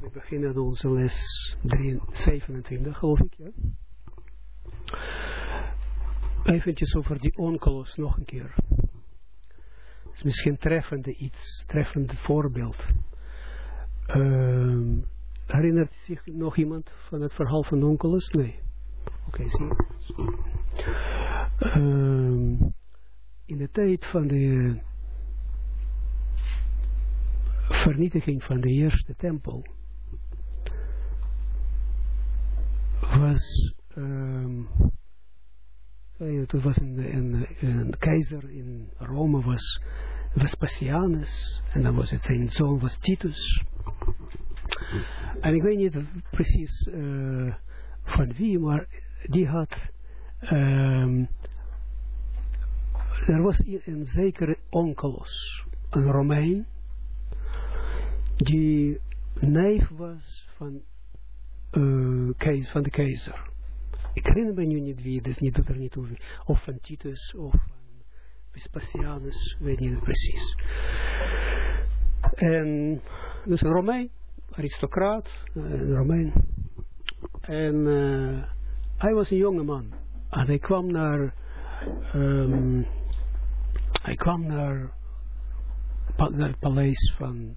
We beginnen onze les 27, geloof ik, ja. Eventjes over die onkelos nog een keer. Het is misschien treffende iets, treffende voorbeeld. Uh, herinnert zich nog iemand van het verhaal van onkelos? Nee. Oké, zie je. Uh, in de tijd van de vernietiging van de eerste tempel was um, het was een, een, keizer in Rome was Vespasianus en dan was het zijn zoon was Titus. En ik weet niet precies uh, van wie maar die had um, er was een zekere onkelos een Romein die neef was van, uh, keizer, van de keizer. Ik herinner me nu niet wie, dus niet, doet er niet over. Of van Titus, of van Vespasianus, weet niet precies. En, dus een Romein, aristocraat, een Romein. En uh, hij was een jonge man. En hij kwam naar, um, hij kwam naar, naar het paleis van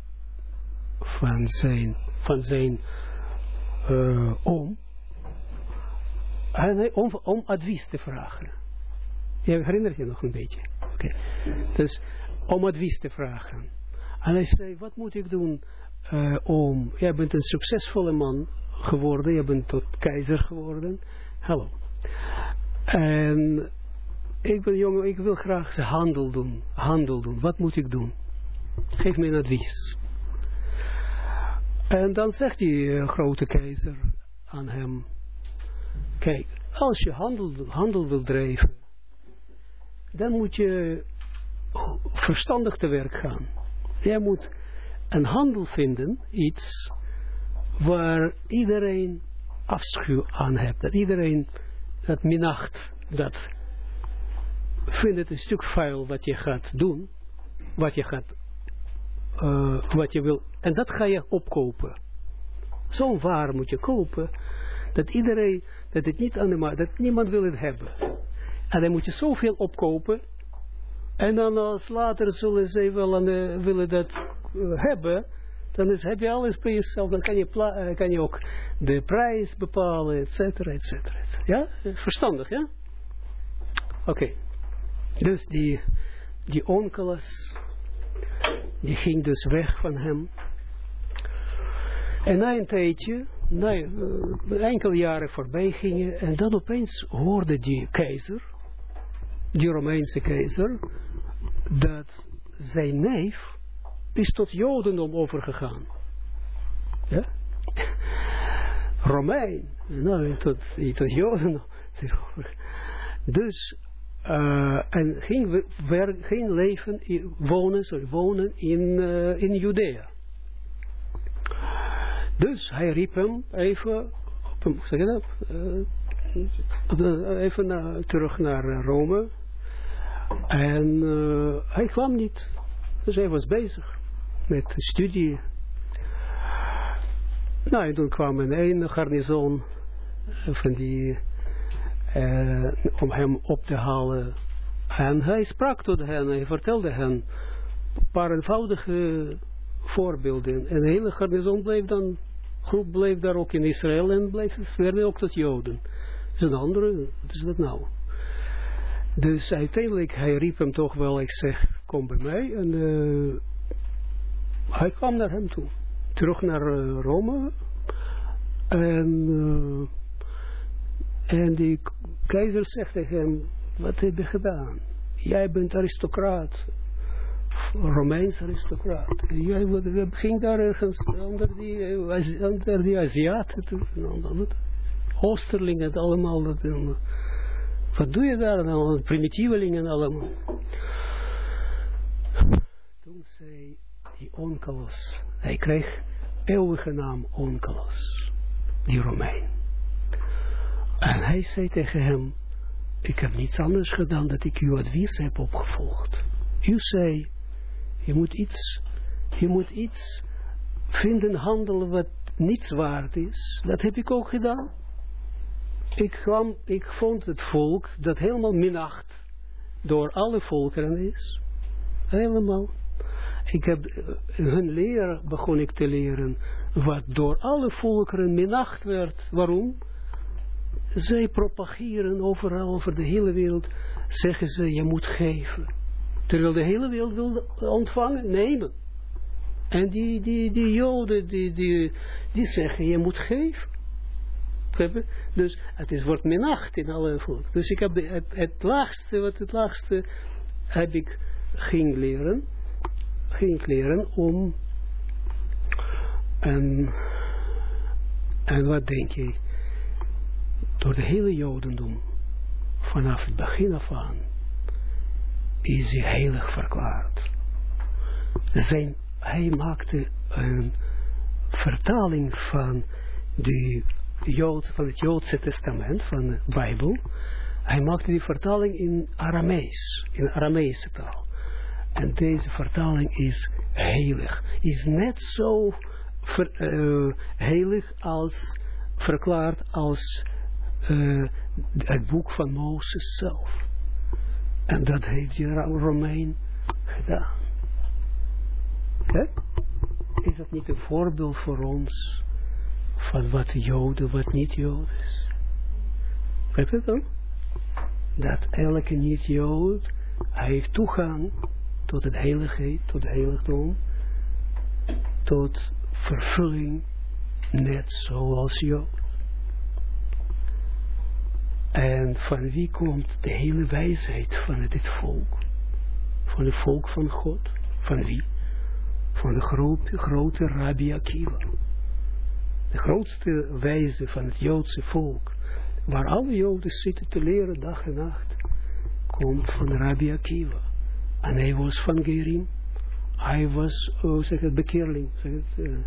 van zijn, van zijn uh, oom, en om, om advies te vragen. Je herinnert je nog een beetje. Dus om advies te vragen. En hij zei, wat moet ik doen uh, om, jij bent een succesvolle man geworden, je bent tot keizer geworden. Hallo. En ik ben jongen, ik wil graag handel doen. Handel doen. Wat moet ik doen? Geef me een advies. En dan zegt die uh, grote keizer aan hem, kijk, als je handel, handel wil drijven, dan moet je verstandig te werk gaan. Jij moet een handel vinden, iets waar iedereen afschuw aan hebt, dat iedereen dat minacht, dat vindt het een stuk vuil wat je gaat doen, wat je gaat wat je wil. En dat ga je opkopen. Zo'n waar moet je kopen, dat iedereen, dat het niet aan de dat niemand wil het hebben. En dan moet je zoveel opkopen, en dan als later zullen ze wel willen dat hebben, dan is, heb je alles bij jezelf, dan kan je, kan je ook de prijs bepalen, et cetera, et cetera. Ja, verstandig, ja? Oké. Dus die, die onkelas, die ging dus weg van hem. En na een tijdje, na uh, enkele jaren voorbij gingen, en dan opeens hoorde die keizer, die Romeinse keizer, dat zijn neef is tot Jodendom overgegaan. Ja? Romein, nou, tot, tot Jodendom. Dus uh, en ging, ging leven, wonen, sorry, wonen in, uh, in Judea. Dus hij riep hem even, op, zeg je dat, uh, even na, terug naar Rome. En hij kwam niet. Dus hij was bezig met studie. Nou, en toen kwam een een garnison van die uh, om hem op te halen. En hij sprak tot hen, hij vertelde hen een paar eenvoudige voorbeelden. En de hele garnison bleef dan, groep bleef daar ook in Israël en bleef werden ook tot Joden. Dus een andere, wat is dat nou? Dus uiteindelijk, hij riep hem toch wel, ik zeg, kom bij mij. En uh, hij kwam naar hem toe. Terug naar uh, Rome. En... En die keizer zegt tegen hem, wat heb je gedaan? Jij bent aristocraat, Romeins aristocraat. Jij ging daar ergens onder die, onder die Aziaten, Oosterlingen, allemaal. Wat doe je daar dan? Primitievelingen allemaal. Toen zei die Onkelos, hij kreeg eeuwige naam Onkelos, die Romein. En hij zei tegen hem, ik heb niets anders gedaan dat ik uw advies heb opgevolgd. U zei, je moet iets, je moet iets vinden handelen wat niets waard is. Dat heb ik ook gedaan. Ik, kwam, ik vond het volk dat helemaal minacht door alle volkeren is. Helemaal. Ik heb eh, hun leer begon ik te leren wat door alle volkeren minacht werd. Waarom? Zij propageren overal over de hele wereld. Zeggen ze, je moet geven. Terwijl de hele wereld wil ontvangen, nemen. En die, die, die joden, die, die, die zeggen, je moet geven. Dus het is, wordt minacht in alle volk. Dus ik heb het, het laagste, wat het laagste heb ik ging leren, ging leren om en, en wat denk je, door de hele jodendom, vanaf het begin af aan, is hij heilig verklaard. Hij maakte een vertaling van, de Jood, van het Joodse testament, van de Bijbel. Hij maakte die vertaling in Aramees, in Arameese taal. En deze vertaling is heilig. Is net zo ver, uh, heilig als verklaard als uh, het boek van Mozes zelf. En dat heeft die Romein gedaan. Is dat niet een voorbeeld voor ons van wat Joden, wat niet Jood is? Weet je dan? Dat elke niet-Jood, heeft toegang tot het heiligheid, tot het heiligdom, tot vervulling, net zoals Jood. En van wie komt de hele wijsheid van dit volk? Van het volk van God. Van wie? Van de grote, grote Rabbi Akiva. De grootste wijze van het Joodse volk. Waar alle Joden zitten te leren dag en nacht. Komt van Rabbi Akiva. En hij was van Gerim. Hij was, oh, zeg het, bekeerling. Zeg het, uh,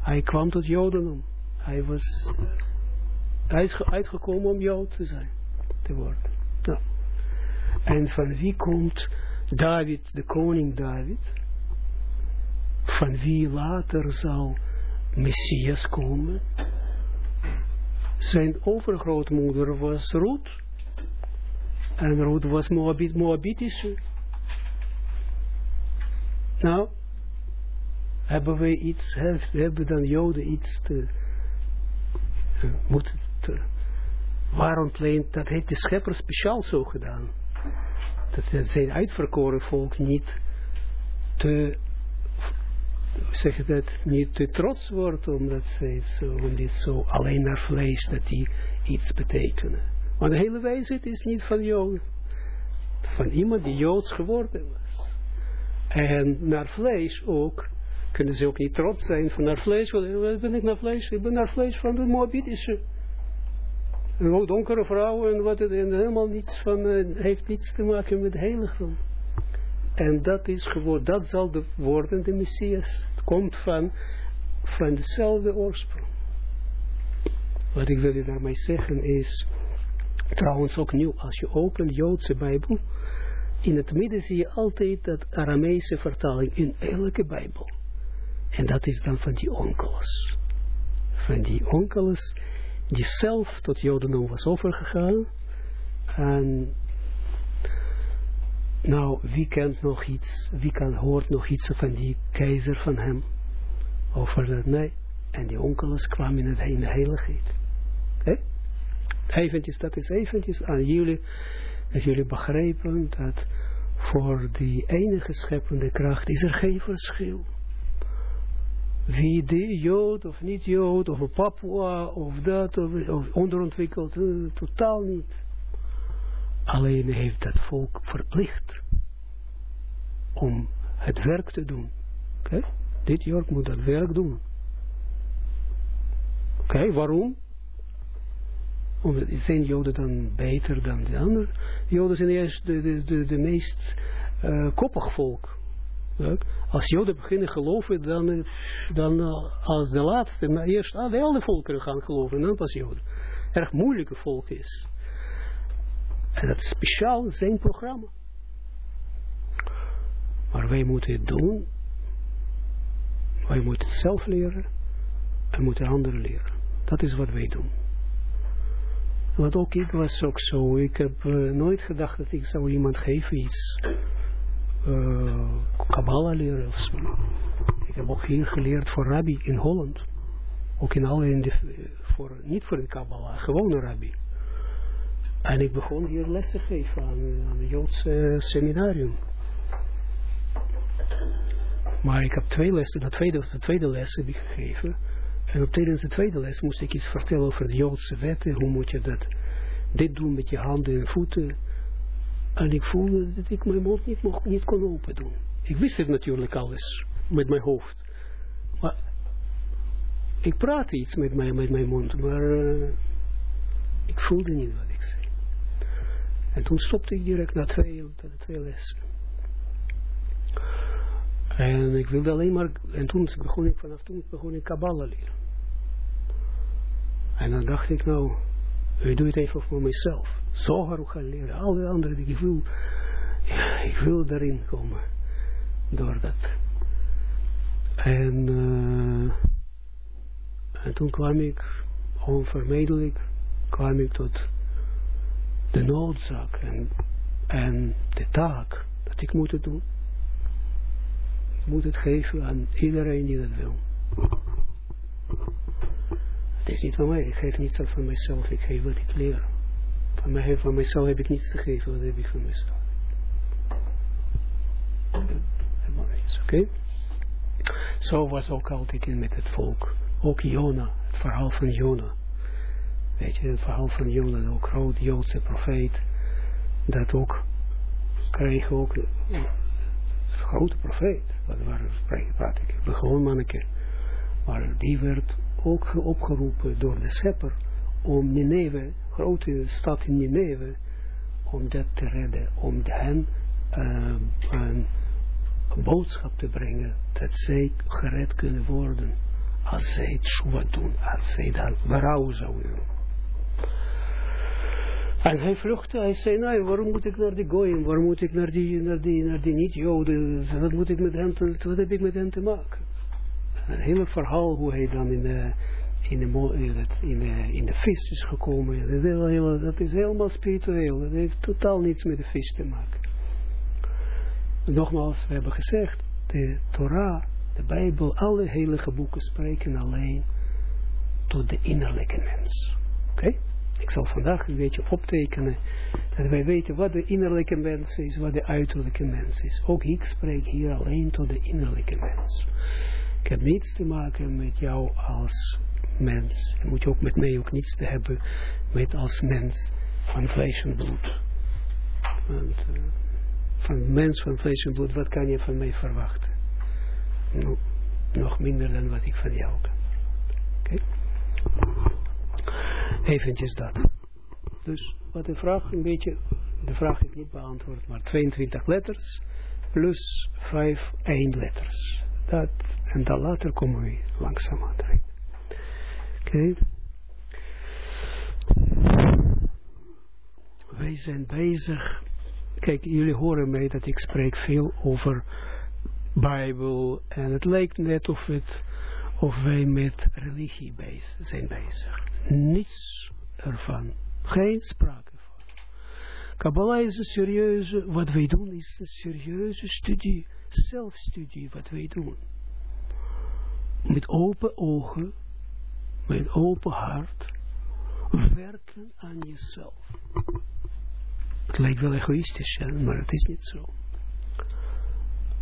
hij kwam tot Jodendom. Hij was... hij is uitgekomen om Jood te zijn, te worden. Nou. En van wie komt David, de koning David? Van wie later zal Messias komen? Zijn overgrootmoeder was Ruth. En Ruth was Moabit, Moabitische. Nou, hebben we iets, hebben dan Joden iets te, uh, moeten waarom leent, dat heeft de schepper speciaal zo gedaan. Dat zijn uitverkoren volk niet te, zeg dat, niet te trots wordt, omdat zij zo, zo alleen naar vlees, dat die iets betekenen. Want de hele wijsheid is niet van jou, van iemand die Joods geworden was. En naar vlees ook, kunnen ze ook niet trots zijn van naar vlees, wat ben ik naar vlees? Ik ben naar vlees van de Moabitische een donkere vrouw en wat het en helemaal niets van, uh, heeft niets te maken met heiligdom. En dat is gewoon, dat zal de worden de Messias. Het komt van, van dezelfde oorsprong. Wat ik wil je daarmee zeggen is, trouwens ook nieuw, als je opent Joodse Bijbel, in het midden zie je altijd dat Arameese vertaling in elke Bijbel. En dat is dan van die onkels. Van die onkels die zelf tot Jodendom was overgegaan. En nou, wie kent nog iets, wie kan, hoort nog iets van die keizer van hem? Over dat, nee. En die onkeles kwamen in, het, in de heiligheid. Eventjes, dat is eventjes aan jullie, dat jullie begrijpen dat voor die enige scheppende kracht is er geen verschil wie die Jood of niet Jood, of Papua, of dat, of, onderontwikkeld, uh, totaal niet. Alleen heeft dat volk verplicht om het werk te doen. Dit York moet dat werk doen. Oké, waarom? Omdat zijn Joden dan beter dan de anderen. Joden zijn juist de, de, de, de meest uh, koppig volk. Als Joden beginnen geloven, dan, dan uh, als de laatste, maar eerst ah, alle volkeren gaan geloven, dan pas Joden. Erg moeilijke volk is. En dat is speciaal zijn programma. Maar wij moeten het doen Wij moeten het zelf leren en moeten anderen leren. Dat is wat wij doen. Want ook ik was ook zo. Ik heb uh, nooit gedacht dat ik zou iemand geven iets. Uh, Kabbalah leren. Ik heb ook hier geleerd voor rabbi in Holland. Ook in alle, in de, voor, niet voor de Kabbalah, gewone rabbi. En ik begon hier les te geven aan, aan een Joodse seminarium. Maar ik heb twee lessen, de tweede, de tweede les heb ik gegeven. En op tijdens de tweede les moest ik iets vertellen over de Joodse wetten. Hoe moet je dat, dit doen met je handen en voeten. En ik voelde dat ik mijn mond niet, mocht, niet kon open doen. Ik wist het natuurlijk alles, met mijn hoofd. Maar ik praatte iets met, mij, met mijn mond, maar uh, ik voelde niet wat ik zei. En toen stopte ik direct na twee, twee lessen. En ik wilde alleen maar, en toen begon ik, vanaf toen begon ik Kabbalah leren. En dan dacht ik nou, ik doe het even voor mezelf. Zoger gaan leren, alle andere dingen. Ik wil, ik wil daarin komen. Door dat. En, uh, en toen kwam ik, onvermijdelijk, kwam ik tot de noodzaak en, en de taak dat ik moet het doen. Ik moet het geven aan iedereen die dat wil. Het is niet van mij, ik geef niets van mezelf, ik geef wat ik leer. Mij, van mijzelf heb ik niets te geven, wat heb ik van mezelf. Oké? Okay? Zo was ook altijd in met het volk. Ook Jona, het verhaal van Jona. Weet je, het verhaal van Jona, ook groot Joodse profeet. Dat ook kreeg ook grote profeet. Wat waren praat ik? Gewoon manneke. Maar die werd ook opgeroepen door de schepper om Nineve, grote stad in Nineve, om dat te redden, om hen uh, een boodschap te brengen dat zij gered kunnen worden als zij het doen, als zij daar berouw zouden. En hij vluchtte, hij zei, nou, waarom moet ik naar die Goyim, waarom moet ik naar die, naar die, naar die niet-Joden, wat moet ik met hen te, wat heb ik met hen te maken? Een hele verhaal hoe hij dan in de, in de, in de, in de vis is gekomen, dat is, heel, dat is helemaal spiritueel, dat heeft totaal niets met de vis te maken. Nogmaals, we hebben gezegd, de Torah, de Bijbel, alle heilige boeken spreken alleen tot de innerlijke mens. Oké? Ik zal vandaag een beetje optekenen dat wij weten wat de innerlijke mens is, wat de uiterlijke mens is. Ook ik spreek hier alleen tot de innerlijke mens. Ik heb niets te maken met jou als mens. Je moet ook met mij ook niets te hebben met als mens van vlees en bloed. Want, uh, van mens van vlees en bloed, wat kan je van mij verwachten? No, nog minder dan wat ik van jou kan. Oké? Okay? Eventjes dat. Dus wat de vraag een beetje, de vraag is niet beantwoord, maar 22 letters plus 5 letters. Dat, en dan later komen we langzaam aan. Okay. Wij zijn bezig. Kijk, jullie horen mij dat ik spreek veel over Bijbel. En het lijkt net of, het, of wij met religie bezig zijn bezig. Niets ervan. Geen sprake van. Kabbalah is een serieuze, wat wij doen is een serieuze studie, zelfstudie wat wij doen. Met open ogen, met open hart, werken aan jezelf. Het lijkt wel egoïstisch, maar het is niet zo.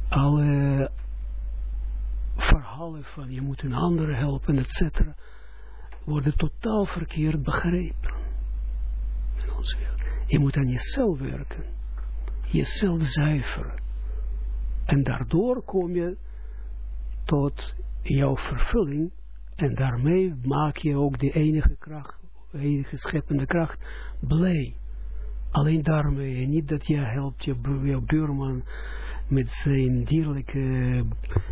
Alle verhalen van je moet een ander helpen, et cetera worden totaal verkeerd begrepen. Je moet aan jezelf werken. Jezelf zuiveren. En daardoor kom je tot jouw vervulling. En daarmee maak je ook de enige kracht, enige scheppende kracht, blij. Alleen daarmee. niet dat je helpt je, je buurman met zijn dierlijke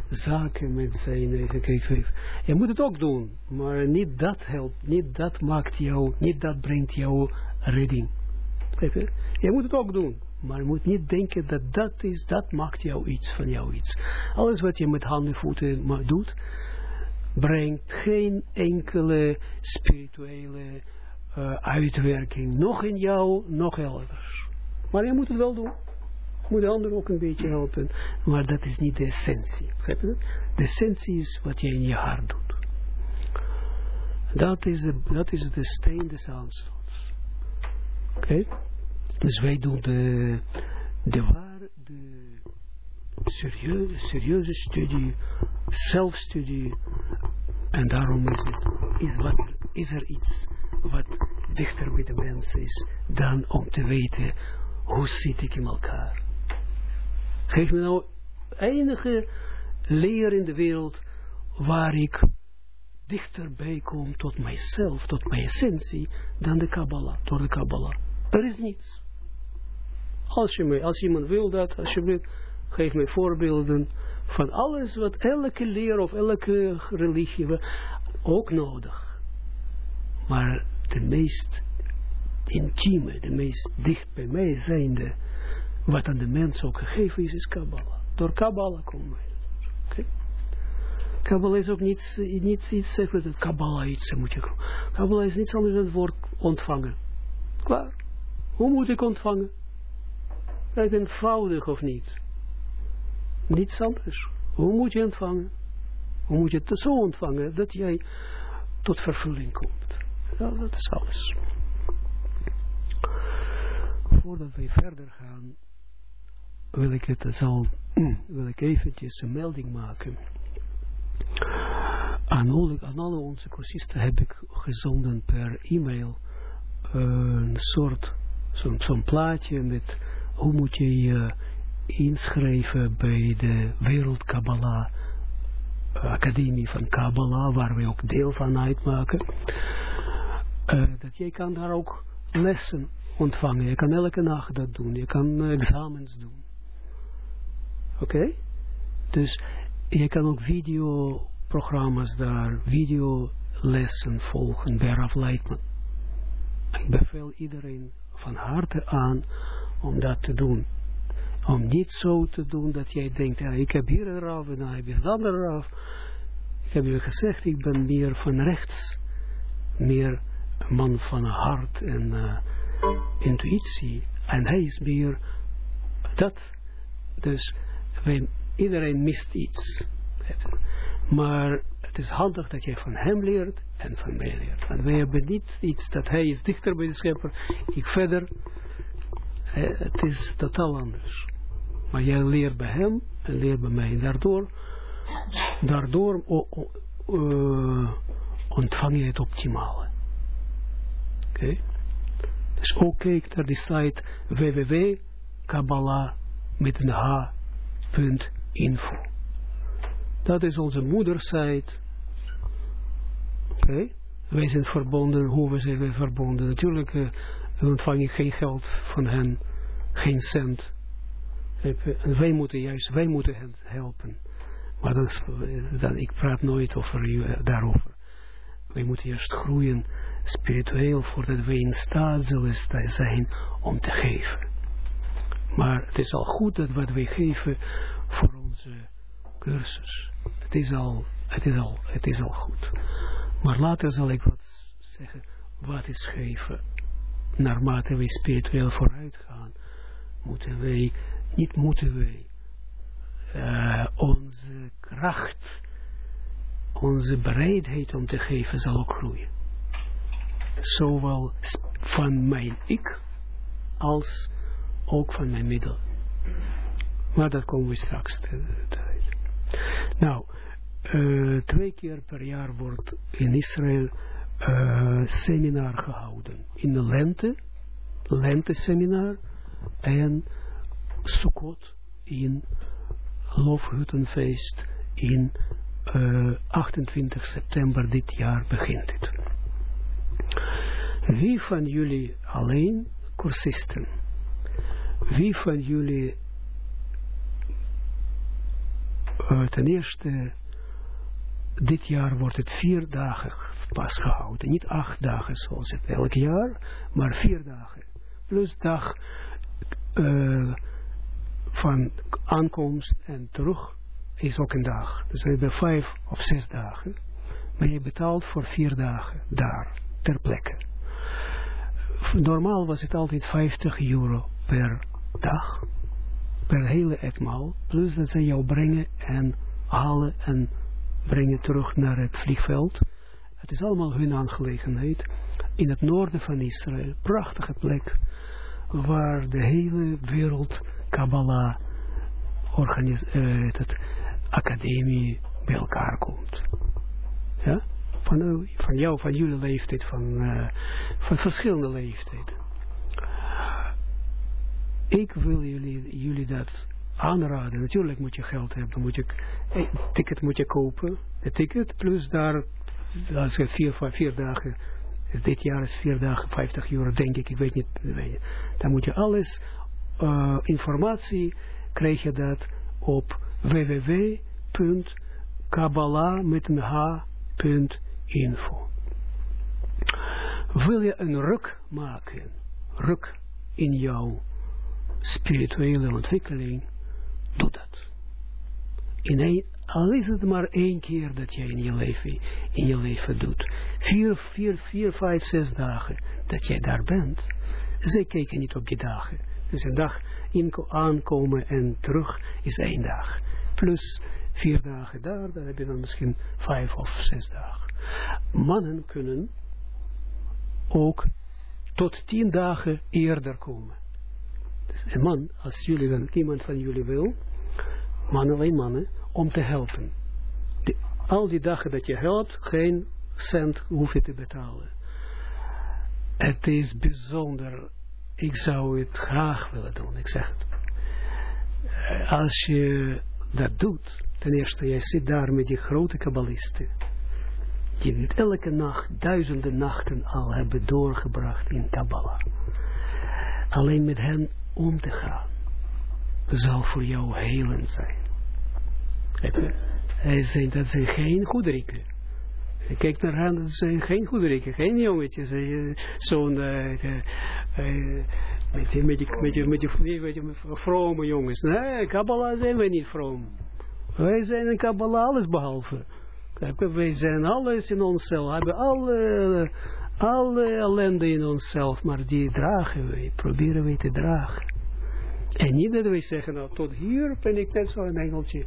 zaken, met zijn, kijken, je moet het ook doen, maar niet dat helpt, niet dat maakt jou, niet dat brengt jou redding. Je moet het ook doen, Maar je moet niet denken dat dat is, dat maakt jou iets, van jou iets. Alles wat je met handen en voeten doet, brengt geen enkele spirituele uh, uitwerking, nog in jou, nog elders. Maar je moet het wel doen. Je moet de ander ook een beetje helpen. Maar dat is niet de essentie. De essentie is wat je in je hart doet. Dat is de, dat is de steen des aanstoots. Oké? Dus wij doen de, de ware, de serieuze, serieuze studie, zelfstudie. En daarom is, het, is, wat, is er iets wat dichter bij de mens is dan om te weten hoe zit ik in elkaar. Geef me nou enige leer in de wereld waar ik dichterbij kom tot mijzelf, tot mijn essentie, dan de Kabbalah, door de Kabbalah. Er is niets. Als, je als iemand wil dat, alsjeblieft, geef mij voorbeelden van alles wat elke leer of elke religie ook nodig. Maar de meest intieme, de meest dicht bij mij zijnde, wat aan de mens ook gegeven is, is Kabbalah. Door Kabbalah komen wij. Kabbalah is ook niet, niet iets, zeg dat Kabbalah iets moet je Kabbalah is niets anders dan het woord ontvangen. Klaar. Hoe moet ik ontvangen? Kijk, eenvoudig of niet? Niets anders. Hoe moet je ontvangen? Hoe moet je het zo ontvangen dat jij tot vervulling komt? Dat is alles. Voordat wij verder gaan, wil ik het wil een melding maken. Aan alle, aan alle onze cursisten heb ik gezonden per e-mail een soort, zo'n zo plaatje met hoe moet je je inschrijven bij de Wereld Kabbalah Academie van Kabbalah, waar we ook deel van uitmaken. Uh, dat jij kan daar ook lessen ontvangen. Je kan elke nacht dat doen. Je kan uh, examens doen. Oké? Dus je kan ook videoprogramma's daar, videolessen volgen bij Raf Leitman. Ik beveel iedereen van harte aan om dat te doen. Om niet zo te doen dat jij denkt, ja, ik heb hier een Raf en dan heb je dat een Raf. Ik heb je gezegd, ik ben meer van rechts, meer man van hart en uh, intuïtie. En hij is meer dat. Dus iedereen mist iets. Maar het is handig dat jij van hem leert en van mij leert. Want wij hebben niet iets dat hij is dichter bij de schepper, ik verder. Het is totaal anders. Maar jij leert bij hem en leert bij mij. Daardoor, daardoor uh, ontvang je het optimale. Oké. Dus ook kijk naar die site www.kabbalah met een h.info. Dat is onze moedersite. Oké. Wij zijn verbonden. Hoe zijn wij verbonden? Natuurlijk uh, ontvang je geen geld van hen. Geen cent. En wij moeten juist, wij moeten hen helpen. Maar dat, ik praat nooit over uh, daarover. Wij moeten eerst groeien spiritueel voordat wij in staat zullen zijn om te geven. Maar het is al goed dat wat wij geven voor onze cursus. Het is al, het is al, het is al goed. Maar later zal ik wat zeggen, wat is geven. Naarmate wij spiritueel vooruit gaan, moeten wij, niet moeten wij, uh, onze kracht, onze bereidheid om te geven zal ook groeien zowel van mijn ik als ook van mijn middel. Maar dat komen we straks te, Nou, uh, twee keer per jaar wordt in Israël uh, seminar gehouden. In de lente, lente-seminar en Sukkot in Lofhuttenfeest in uh, 28 september dit jaar begint het. Wie van jullie alleen cursisten? Wie van jullie uh, ten eerste dit jaar wordt het vier dagen pas gehouden. Niet acht dagen zoals het elk jaar, maar vier dagen. Plus dag uh, van aankomst en terug is ook een dag. Dus we hebben vijf of zes dagen. Maar je betaalt voor vier dagen daar, ter plekke. Normaal was het altijd 50 euro per dag. Per hele etmaal. Plus dat ze jou brengen en halen en brengen terug naar het vliegveld. Het is allemaal hun aangelegenheid. In het noorden van Israël. Prachtige plek. Waar de hele wereld Kabbalah het, academie bij elkaar komt. Ja? Van, van jou, van jullie leeftijd, van, uh, van verschillende leeftijden. Ik wil jullie, jullie dat aanraden. Natuurlijk moet je geld hebben. Moet je, een ticket moet je kopen. Een ticket plus daar, als je vier, vier dagen, is dit jaar is vier dagen, 50 euro denk ik, ik weet niet. Dan moet je alles, uh, informatie, krijg je dat op www.kabbalah met een h.info. Wil je een ruk maken, ruk in jouw spirituele ontwikkeling, doe dat. In al is het maar één keer dat jij in je leven, in je leven doet. Vier, vier, vier, vijf, zes dagen dat jij daar bent. Zij kijken niet op die dagen. Dus een dag aankomen en terug is één dag. Plus vier dagen daar, dan heb je dan misschien vijf of zes dagen. Mannen kunnen ook tot tien dagen eerder komen. Dus een man, als jullie dan iemand van jullie wil, man alleen mannen, om te helpen. al die dagen dat je helpt, geen cent hoef je te betalen. Het is bijzonder ik zou het graag willen doen. Ik zeg het. Eh, als je dat doet, ten eerste, jij zit daar met die grote kabbalisten, die elke nacht, duizenden nachten al hebben doorgebracht in Kabbalah. Alleen met hen om te gaan, zal voor jou helend zijn. Hij zei, dat zijn geen goederiken. Kijk naar hen, dat zijn geen goederiken, geen jongetjes. Zo'n uh, uh, met, die, met, die, met, die, met, die, met die vrome jongens. Nee, Kabbalah zijn wij niet vroom. Wij zijn in Kabbalah alles behalve. Wij zijn alles in onszelf. Hebben alle, alle ellende in onszelf. Maar die dragen wij. Proberen wij te dragen. En niet dat wij zeggen, nou tot hier ben ik net zo'n engeltje.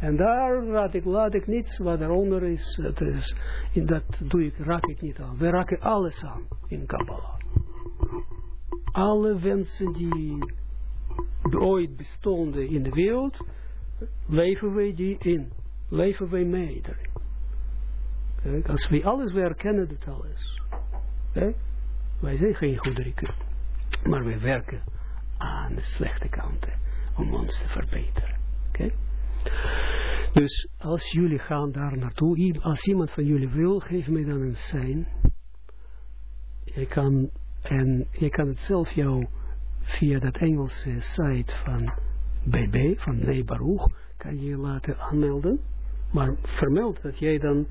En daar raad ik, laat ik niets wat eronder is. Dat, is, dat doe ik, raak ik niet aan. We raken alles aan in Kabbalah alle wensen die ooit bestonden in de wereld, leven wij die in. Leven wij mee. Kijk, als wij alles, we herkennen dat alles. Kijk, wij zijn geen goederiken. Maar wij werken aan de slechte kanten om ons te verbeteren. Oké? Dus als jullie gaan daar naartoe, als iemand van jullie wil, geef mij dan een sein. Je kan en je kan het zelf jou via dat Engelse site van BB, van Nee Baruch, kan je je laten aanmelden. Maar vermeld dat jij dan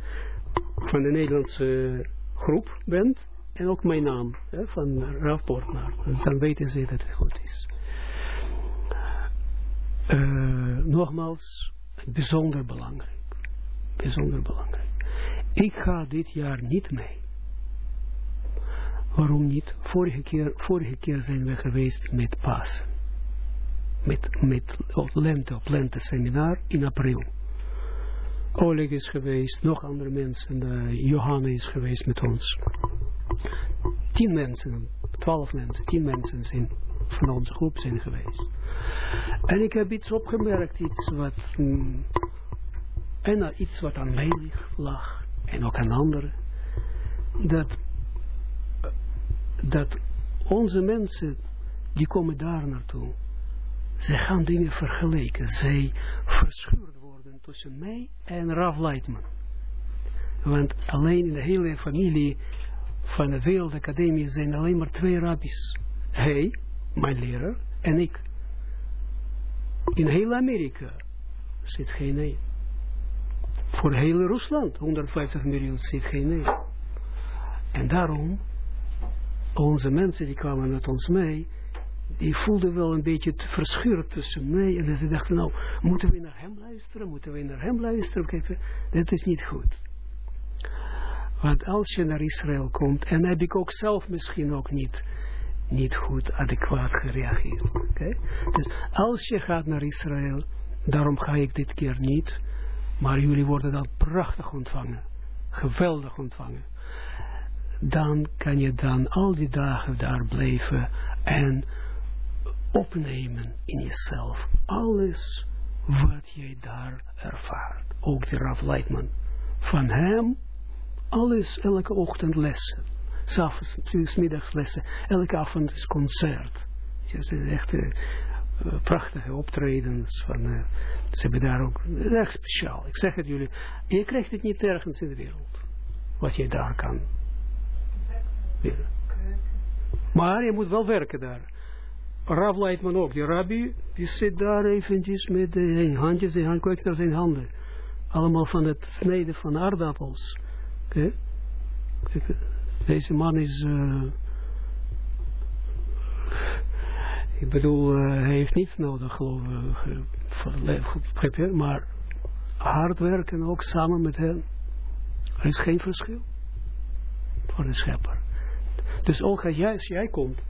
van de Nederlandse groep bent. En ook mijn naam, hè, van. Dus dan weten ze dat het goed is. Uh, nogmaals, bijzonder belangrijk. Bijzonder belangrijk. Ik ga dit jaar niet mee. Waarom niet? Vorige keer, vorige keer zijn we geweest met Pasen. Met, met op lente, op lente seminar in april. Oleg is geweest, nog andere mensen, uh, Johanna is geweest met ons. Tien mensen, twaalf mensen, tien mensen zijn van onze groep zijn geweest. En ik heb iets opgemerkt, iets wat, mm, en iets wat aan mij lag, en ook aan anderen, dat dat onze mensen, die komen daar naartoe, ze gaan dingen vergelijken. Zij verscheurd worden tussen mij en Rav Leitman. Want alleen in de hele familie van de Wereldacademie zijn alleen maar twee rabbis. Hij, mijn leraar, en ik. In heel Amerika zit geen nee. Voor heel Rusland, 150 miljoen, zit geen nee. En daarom onze mensen die kwamen met ons mee, die voelde wel een beetje het verschuur tussen mij. En ze dachten, nou, moeten we naar hem luisteren? Moeten we naar hem luisteren? Kijk, dat is niet goed. Want als je naar Israël komt, en heb ik ook zelf misschien ook niet, niet goed adequaat gereageerd. Dus als je gaat naar Israël, daarom ga ik dit keer niet, maar jullie worden dan prachtig ontvangen. Geweldig ontvangen. Dan kan je dan al die dagen daar blijven en opnemen in jezelf. Alles wat jij daar ervaart. Ook de Rav Leitman. Van hem, alles, elke ochtend lessen. S'avonds, middags lessen. Elke avond is concert. Het is echt uh, prachtige optredens. Van, uh, ze hebben daar ook, echt speciaal. Ik zeg het jullie, je krijgt het niet ergens in de wereld. Wat je daar kan. Ja. Maar je moet wel werken daar. Rav Leitman ook, die rabbi, die zit daar eventjes met de handjes, die hand, kijk naar zijn handen. Allemaal van het snijden van aardappels. Deze man is, uh, ik bedoel, uh, hij heeft niets nodig, geloof ik, maar hard werken ook samen met hem. Er is geen verschil voor de schepper. Dus ook als jij, als jij komt,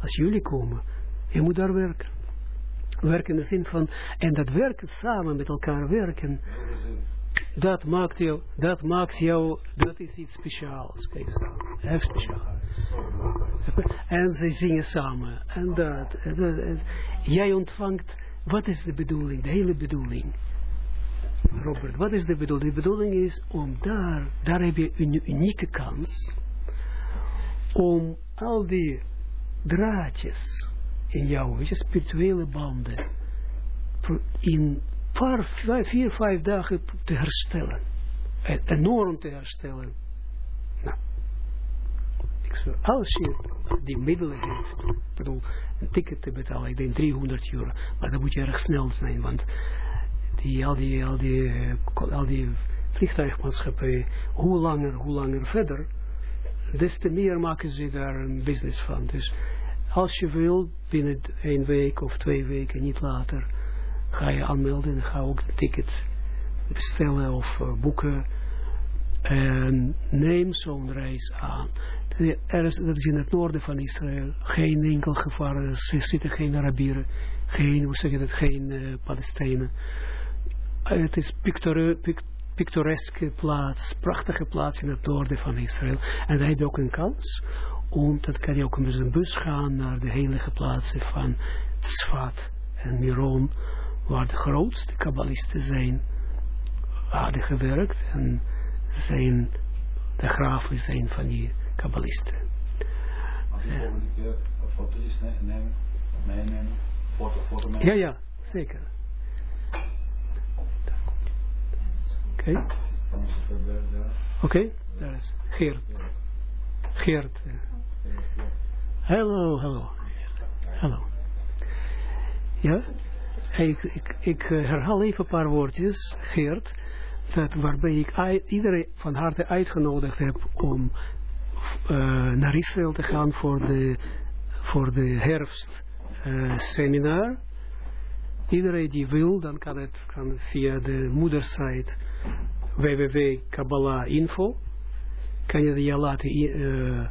als jullie komen, je moet daar werken. Werken in de zin van, en dat werken samen met elkaar werken, dat maakt jou, dat maakt jou, dat is iets speciaals. Echt speciaal. En ze zingen samen. En dat, jij ontvangt, wat is de bedoeling, de hele bedoeling? Robert, wat is de bedoeling? De bedoeling is om daar, daar heb je een unieke kans, om al die draadjes, in jou, je spirituele banden, in paar, vier, vijf dagen te herstellen. Enorm te herstellen. Nou, als je die middelen ik bedoel, een ticket te betalen, ik denk 300 euro, maar dan moet je erg snel zijn, want die, al die, al die, al die vliegtuigmaatschappijen, hoe langer, hoe langer verder, des te meer maken ze daar een business van. Dus als je wil, binnen één week of twee weken, niet later, ga je aanmelden en ga ook een ticket bestellen of uh, boeken. En neem zo'n reis aan. Er is, dat is in het noorden van Israël. Geen enkel gevaar. Er zitten geen Arabieren. Geen, hoe zeg dat, geen uh, Palestijnen. Uh, het is picture, pic, pittoreske plaats. Prachtige plaats in het noorden van Israël. En daar heb je ook een kans om, dat kan je ook met een bus gaan naar de heilige plaatsen van Sfat en Miron, waar de grootste kabbalisten zijn, hadden gewerkt en zijn, de graven zijn van die kabbalisten. Als je volgende keer een foto is nemen, meenemen, foto, foto Ja, ja, zeker. Oké. Okay. Oké, okay, daar is Geert. Geert. Hallo, hallo. Hallo. Ja? Ik, ik, eh, herhaal even een paar woordjes, Geert, dat waarbij ik iedereen van harte uitgenodigd heb om uh, naar Israël te gaan voor de, voor de herfst uh. Iedereen die wil, dan kan het kan via de moedersite www.kabbalah.info kan je je laten uh,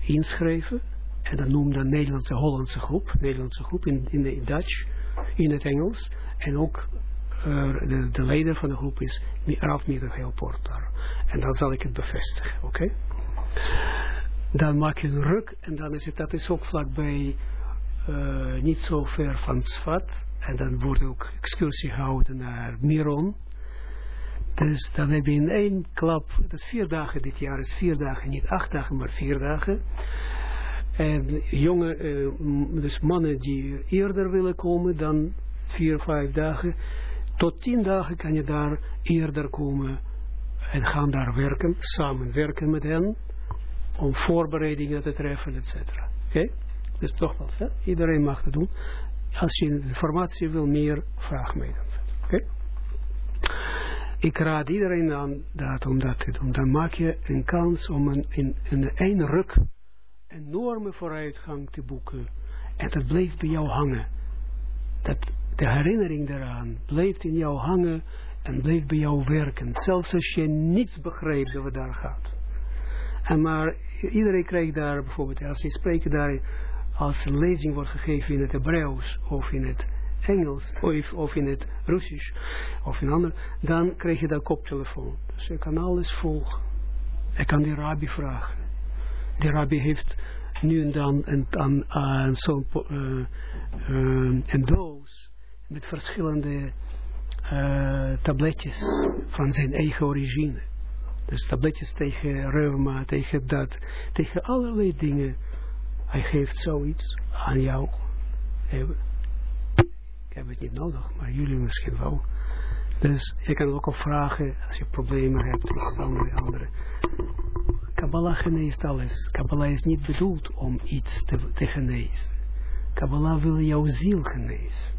inschrijven. En dan noem dan Nederlandse Hollandse groep, Nederlandse groep in, in de Dutch, in het Engels. En ook uh, de, de leider van de groep is Ralf Michael Porter. En dan zal ik het bevestigen, oké? Dan maak je een ruk en dan is het, dat is ook vlakbij, uh, niet zo ver van Svat. En dan wordt ook excursie gehouden naar Miron. Dus dan heb je in één klap, dat is vier dagen dit jaar, is vier dagen, niet acht dagen, maar vier dagen. En jonge, uh, dus mannen die eerder willen komen dan vier, vijf dagen, tot tien dagen kan je daar eerder komen en gaan daar werken, samen werken met hen, om voorbereidingen te treffen, et cetera. Oké? Dus nogmaals, hè? iedereen mag het doen. Als je informatie wil, meer, vraag mij dan. Oké? Ik raad iedereen aan dat om dat te doen. Dan maak je een kans om een, in, in een ruk enorme vooruitgang te boeken. En dat bleef bij jou hangen. Dat, de herinnering daaraan bleef in jou hangen en bleef bij jou werken. Zelfs als je niets begreep dat we daar gaat. En maar iedereen krijgt daar bijvoorbeeld, als je spreekt daar, als een lezing wordt gegeven in het Hebreeuws of in het Engels of, of in het Russisch of in ander, dan krijg je daar koptelefoon. Dus je kan alles volgen. Je kan die rabbi vragen. Die rabbi heeft nu en dan een, een, een uh, uh, een doos met verschillende uh, tabletjes van zijn eigen origine. Dus tabletjes tegen reuma, tegen dat, tegen allerlei dingen. Hij geeft zoiets aan jou. Ik heb het niet nodig, maar jullie misschien wel. Dus je kan ook al vragen als je problemen hebt, andere, andere. Kabbalah geneest alles. Kabbalah is niet bedoeld om iets te, te genezen. Kabbalah wil jouw ziel genezen.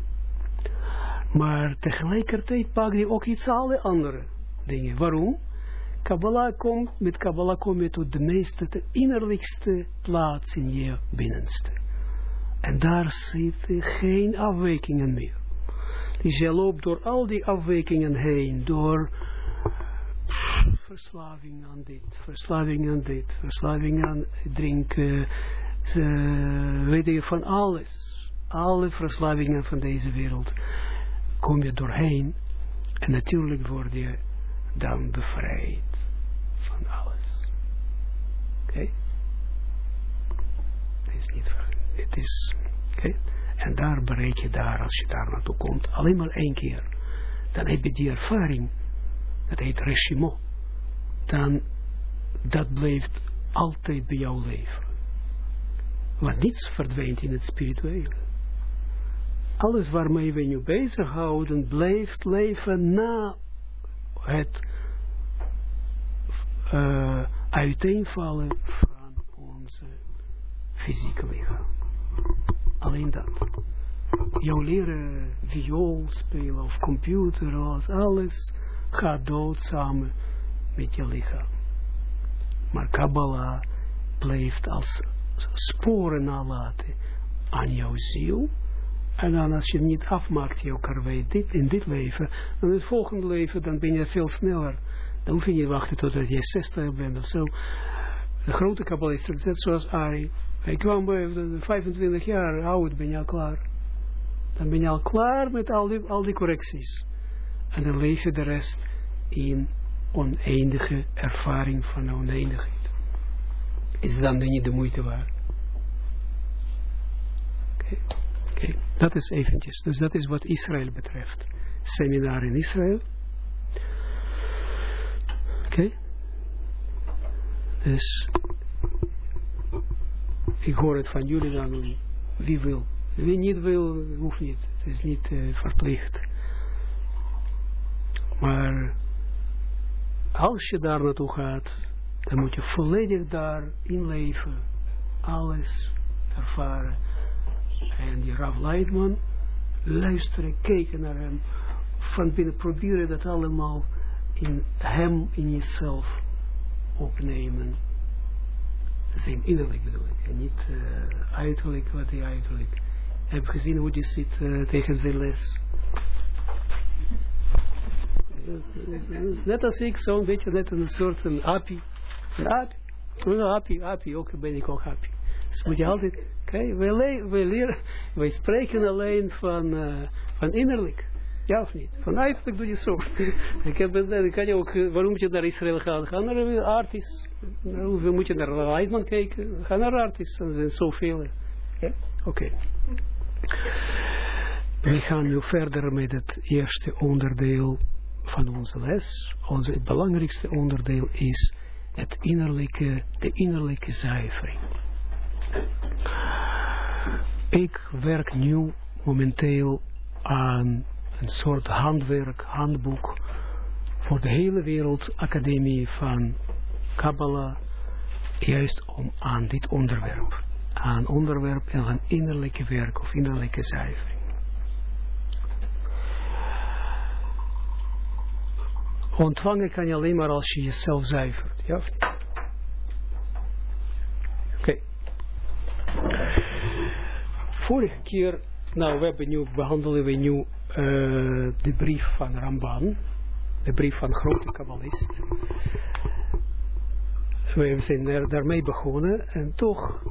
Maar tegelijkertijd pakt hij ook iets alle andere dingen. Waarom? Kabbalah komt, met Kabbalah kom je tot de meeste, de innerlijkste plaats in je binnenste. En daar zitten geen afwijkingen meer. Dus je loopt door al die afwijkingen heen, door verslaving aan dit, verslaving aan dit, verslaving aan drinken, weet je, van alles. Alle verslavingen van deze wereld kom je doorheen en natuurlijk word je dan bevrijd van alles. Oké? Het is niet het is, oké? En daar bereik je daar, als je daar naartoe komt, alleen maar één keer. Dan heb je die ervaring, dat heet regimo. Dan, dat blijft altijd bij jou leven. Want niets verdwijnt in het spirituele. Alles waarmee we nu bezighouden, blijft leven na het uh, uiteenvallen van onze fysieke lichaam. Alleen dat. Jouw leren viool spelen of computer, of alles gaat dood samen met je lichaam. Maar Kabbalah blijft als sporen nalaten aan jouw ziel. En dan als je niet afmaakt, jouw karwei, dit, in dit leven, dan in het volgende leven, dan ben je veel sneller. Dan hoef je niet wachten totdat je 60 bent of zo. De grote kabbalist, net zoals Ari. Hij kwam bij 25 jaar oud, ben je al klaar. Dan ben je al klaar met al die, al die correcties. En dan leef je de rest in oneindige ervaring van oneindigheid. Is dan niet de moeite waard? Oké, dat is eventjes. Dus dat is wat Israël betreft. Seminar in Israël. Oké. Dus ik hoor het van jullie dan, wie wil. Wie niet wil, hoeft niet. Het is niet uh, verplicht. Maar als je daar naartoe gaat, dan moet je volledig daar inleven. Alles ervaren. En die Rav Leidman, luisteren, kijken naar hem. Van binnen proberen dat allemaal in hem, in jezelf opnemen zijn innerlijk bedoel ik. En niet uh, uiterlijk wat hij uiterlijk. Ik heb gezien hoe die zit uh, tegen zijn les. Net als ik, zo'n beetje net een soort een happy. Een happy. Een happy. Ook ben ik ook happy. Dus moet je altijd, okay, wij, wij leren, wij spreken alleen van, uh, van innerlijk. Ja of niet? Van uiterlijk doe je zo. ik heb, dan kan je ook, waarom moet je naar Israël gaan? Ga naar een artis. Hoeveel moet je naar Leidman kijken? Ga naar artis. Er zijn zoveel. Oké. We gaan nu verder met het eerste onderdeel van onze les. Onze, het belangrijkste onderdeel is het innerlijke, de innerlijke zuivering. Ik werk nu momenteel aan een soort handwerk, handboek voor de hele wereld academie van Kabbalah, juist om aan dit onderwerp, aan onderwerp aan innerlijke werk of innerlijke zuivering. Ontvangen kan je alleen maar als je jezelf zuivert, ja Oké. vorige keer, nou, we hebben nu, behandelen we nu uh, de brief van Ramban, de brief van grote kabbalist. We zijn er, daarmee begonnen en toch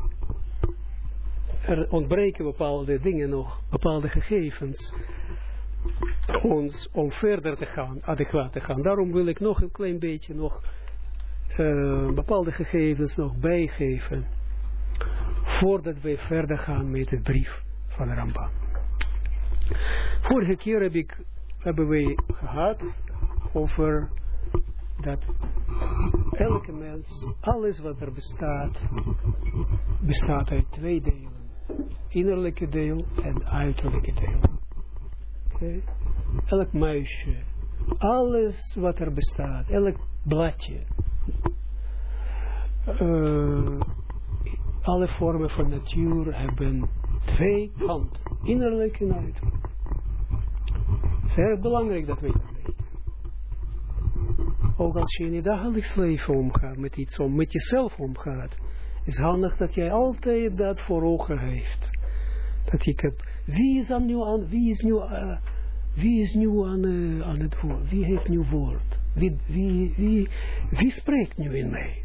er ontbreken bepaalde dingen nog, bepaalde gegevens ons om verder te gaan, adequaat te gaan. Daarom wil ik nog een klein beetje nog uh, bepaalde gegevens nog bijgeven voordat we verder gaan met de brief van de Rambam. Vorige keer heb ik, hebben we gehad over dat elke mens, alles wat er bestaat, bestaat uit twee delen. Innerlijke deel en uiterlijke deel. Elk muisje, alles wat er bestaat, elk bladje, alle vormen van natuur hebben twee kanten, innerlijk en uiterlijk. Het is erg belangrijk dat wij dat weten. Ook als je in je dagelijks leven omgaat, met iets om, met jezelf omgaat, is handig dat jij altijd dat voor ogen heeft. Dat heb, wie is nu aan, wie is nu, uh, wie is nu aan, het woord, wie heeft nu woord, wie, wie, wie, spreekt nu in mij?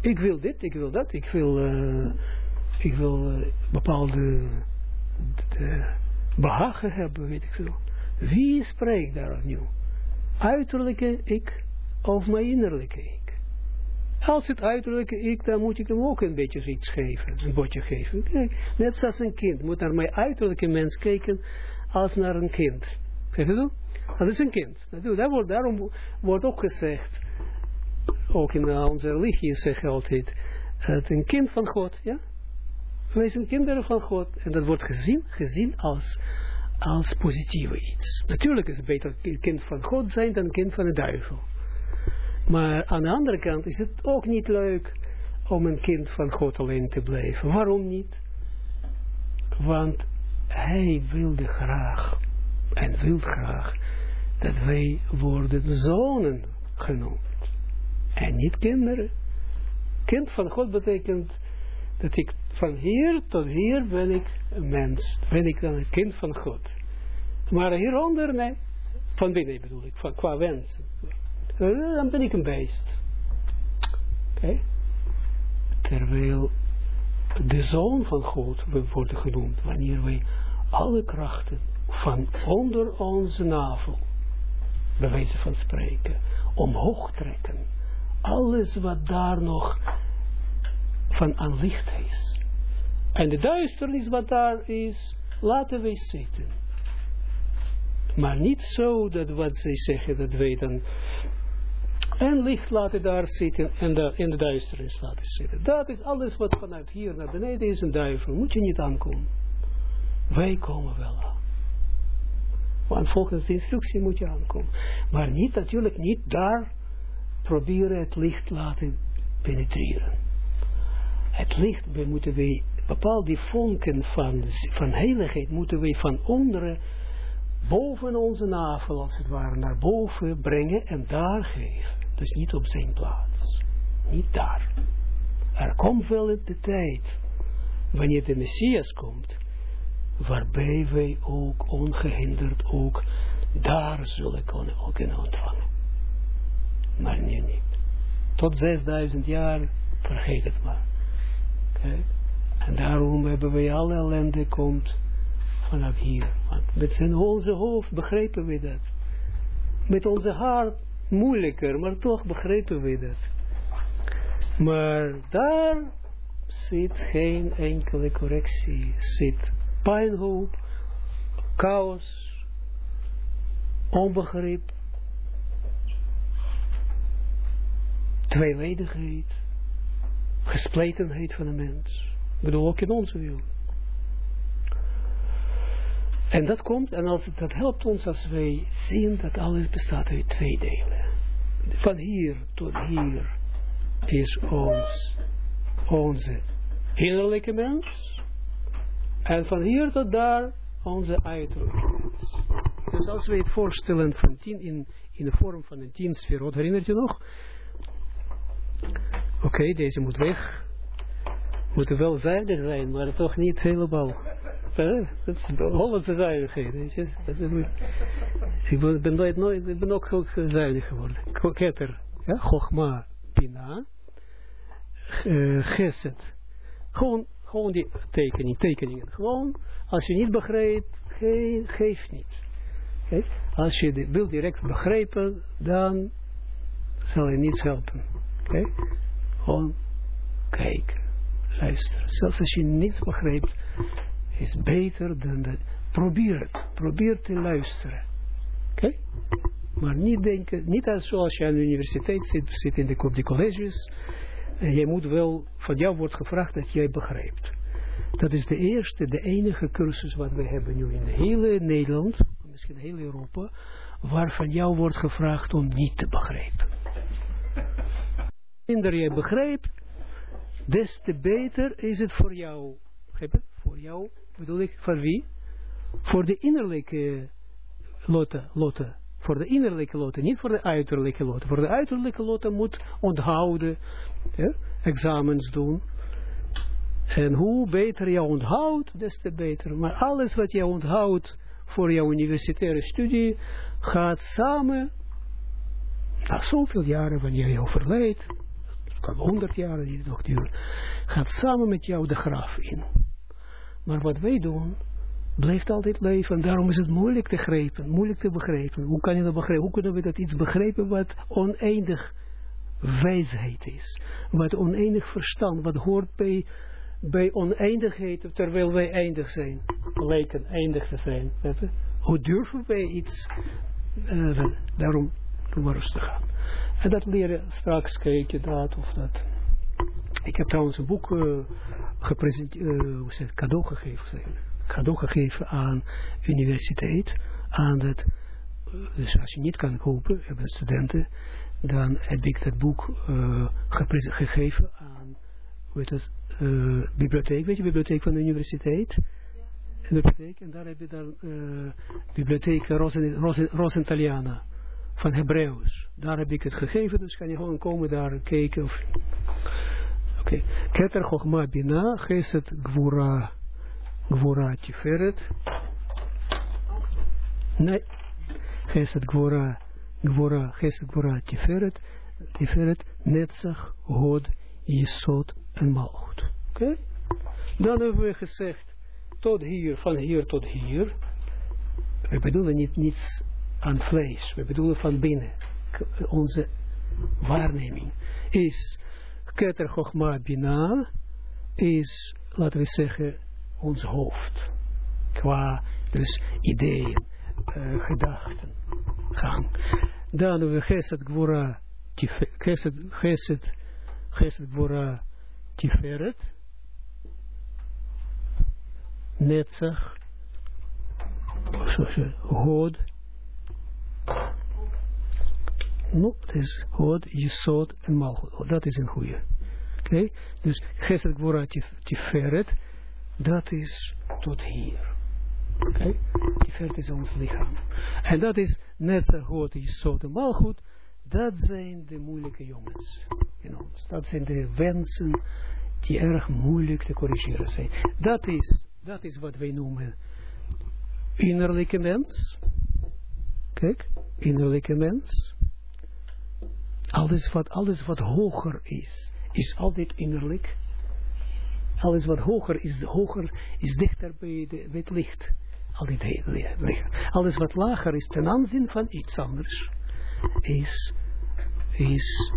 Ik wil dit, ik wil dat, ik wil, uh, ik wil bepaalde de, behagen hebben, weet ik veel. Wie spreekt daar nu? Uiterlijke ik of mijn innerlijke ik? Als het uiterlijke ik, dan moet ik hem ook een beetje iets geven, een botje geven. Net zoals een kind moet naar mijn uiterlijke mens kijken als naar een kind. Kijk je dat? Dat is een kind. Dat wordt, daarom wordt ook gezegd, ook in onze religie zeggen altijd, het een kind van God, ja? Wij zijn kinderen van God. En dat wordt gezien, gezien als, als positieve iets. Natuurlijk is het beter een kind van God zijn dan kind van de duivel. Maar aan de andere kant is het ook niet leuk om een kind van God alleen te blijven. Waarom niet? Want hij wilde graag en wil graag dat wij worden zonen genoemd. En niet kinderen. Kind van God betekent dat ik van hier tot hier ben ik een mens. Ben ik dan een kind van God. Maar hieronder, nee. Van binnen bedoel ik, van, qua wensen. Dan ben ik een beest. Oké? Terwijl de zoon van God wordt genoemd, wanneer wij alle krachten van onder onze navel, bij wijze van spreken, omhoog trekken. Alles wat daar nog van aan licht is. En de duisternis wat daar is, laten wij zitten. Maar niet zo dat wat zij zeggen, dat wij dan en licht laten daar zitten en de, in de duisternis laten zitten. Dat is alles wat vanuit hier naar beneden is een duivel. Moet je niet aankomen. Wij komen wel aan. Want volgens de instructie moet je aankomen. Maar niet, natuurlijk niet daar proberen het licht laten penetreren. Het licht, we moeten wij, bepaalde vonken van, van heiligheid, moeten wij van onderen, boven onze navel, als het ware, naar boven brengen en daar geven. Dus niet op zijn plaats. Niet daar. Er komt wel de tijd, wanneer de Messias komt, waarbij wij ook ongehinderd ook daar zullen kunnen, kunnen ontvangen. Maar nu niet. Tot 6000 jaar, vergeet het maar. En daarom hebben wij alle ellende komt vanaf hier. Want met zijn onze hoofd begrijpen we dat. Met onze hart moeilijker, maar toch begrijpen we dat. Maar daar zit geen enkele correctie, zit pijnhoop, chaos, onbegrip, tweeledigheid, gespletenheid van de mens. Ik bedoel ook in onze wereld. En dat komt, en als, dat helpt ons als wij zien dat alles bestaat uit twee delen. Van hier tot hier is ons, onze innerlijke mens. En van hier tot daar onze uiterlijke mens. Dus als we het voorstellen van tien, in, in de vorm van een tien sferot, herinnert je nog? Oké, deze moet weg. Moet wel zuinig zijn, maar toch niet helemaal. Dat is Hollandse zuinigheid, weet je. Dat. Ik ben, nooit, ik ben ook, ook zuinig geworden. Ketter, ja, Pina, uh, Geset. Gewoon, gewoon die tekening, tekeningen. Gewoon, als je niet begrijpt, ge, geef niet. Als je wil direct begrijpen, dan zal je niets helpen. Gewoon kijken, luisteren. Zelfs als je niets begrijpt, is beter dan dat. Probeer het. Probeer te luisteren. Oké? Maar niet denken, niet als zoals je aan de universiteit zit, zit in de, colleges. En je moet wel, van jou wordt gevraagd dat jij begrijpt. Dat is de eerste, de enige cursus wat we hebben nu in de hele Nederland, misschien heel Europa, waar van jou wordt gevraagd om niet te begrijpen. Minder jij begrijpt, des te beter is het voor jou. Voor jou bedoel ik, voor wie? Voor de innerlijke lotte, lotte. Voor de innerlijke lotte, niet voor de uiterlijke lotte. Voor de uiterlijke lotte moet onthouden, ja, examens doen. En hoe beter je onthoudt, des te beter. Maar alles wat je onthoudt voor jouw universitaire studie, gaat samen, na zoveel jaren wanneer je overlijdt, kan honderd jaren nog duren, gaat samen met jou de graf in. Maar wat wij doen, blijft altijd leven. Daarom is het moeilijk te grijpen, moeilijk te begrijpen. Hoe kan je dat begrijpen? Hoe kunnen we dat iets begrijpen wat oneindig wijsheid is? Wat oneindig verstand, wat hoort bij, bij oneindigheid, terwijl wij eindig zijn. Lijken eindig te zijn. Hoe durven wij iets? Uh, daarom doen we rustig aan. En dat leren straks, kijk je dat of dat. Ik heb trouwens een boek uh, gepresenteerd, uh, hoe het, cadeau gegeven, cadeau gegeven aan universiteit, aan uh, dus als je niet kan kopen, hebben studenten, dan heb ik dat boek gegeven aan, hoe heet het, bibliotheek, weet je, bibliotheek van de universiteit, bibliotheek, en daar heb je dan bibliotheek Rosen, Rosen, Rosentaliana van Hebreeuws. Daar heb ik het gegeven, dus kan je gewoon komen daar kijken of Oké. Keter Chochma Bina, Geset Gvura, Gvura Tiferet. Nee. Geset Gvura, Gvura, Geset Gvura Tiferet. Tiferet, Netzach, God, Jesod en Malchut. Oké. Dan hebben we gezegd, tot hier, van hier tot hier. We bedoelen niet niets aan vlees. We bedoelen van binnen. Onze waarneming is Keter Chochma Bina is, laten we zeggen, ons hoofd. Qua, dus ideeën, uh, gedachten, gang. Dan hebben we Geset Gwora, Geset, Geset, Geset Gwora Tiferet, Netzach, God, No, het is God, Jesod en Malchut. Dat is een goede. Okay? Dus Geset Gwora Tiferet, dat is tot hier. Okay? Tiferet is ons lichaam. En dat is net God, Jesod en Malchut. Dat zijn de moeilijke jongens in ons. Dat zijn de wensen die erg moeilijk te corrigeren zijn. Dat is, dat is wat wij noemen innerlijke mens. Kijk, innerlijke mens. Alles wat, alles wat hoger is, is altijd innerlijk. Alles wat hoger is, hoger is dichter bij, de, bij het licht. Alles wat lager is ten aanzien van iets anders, is, is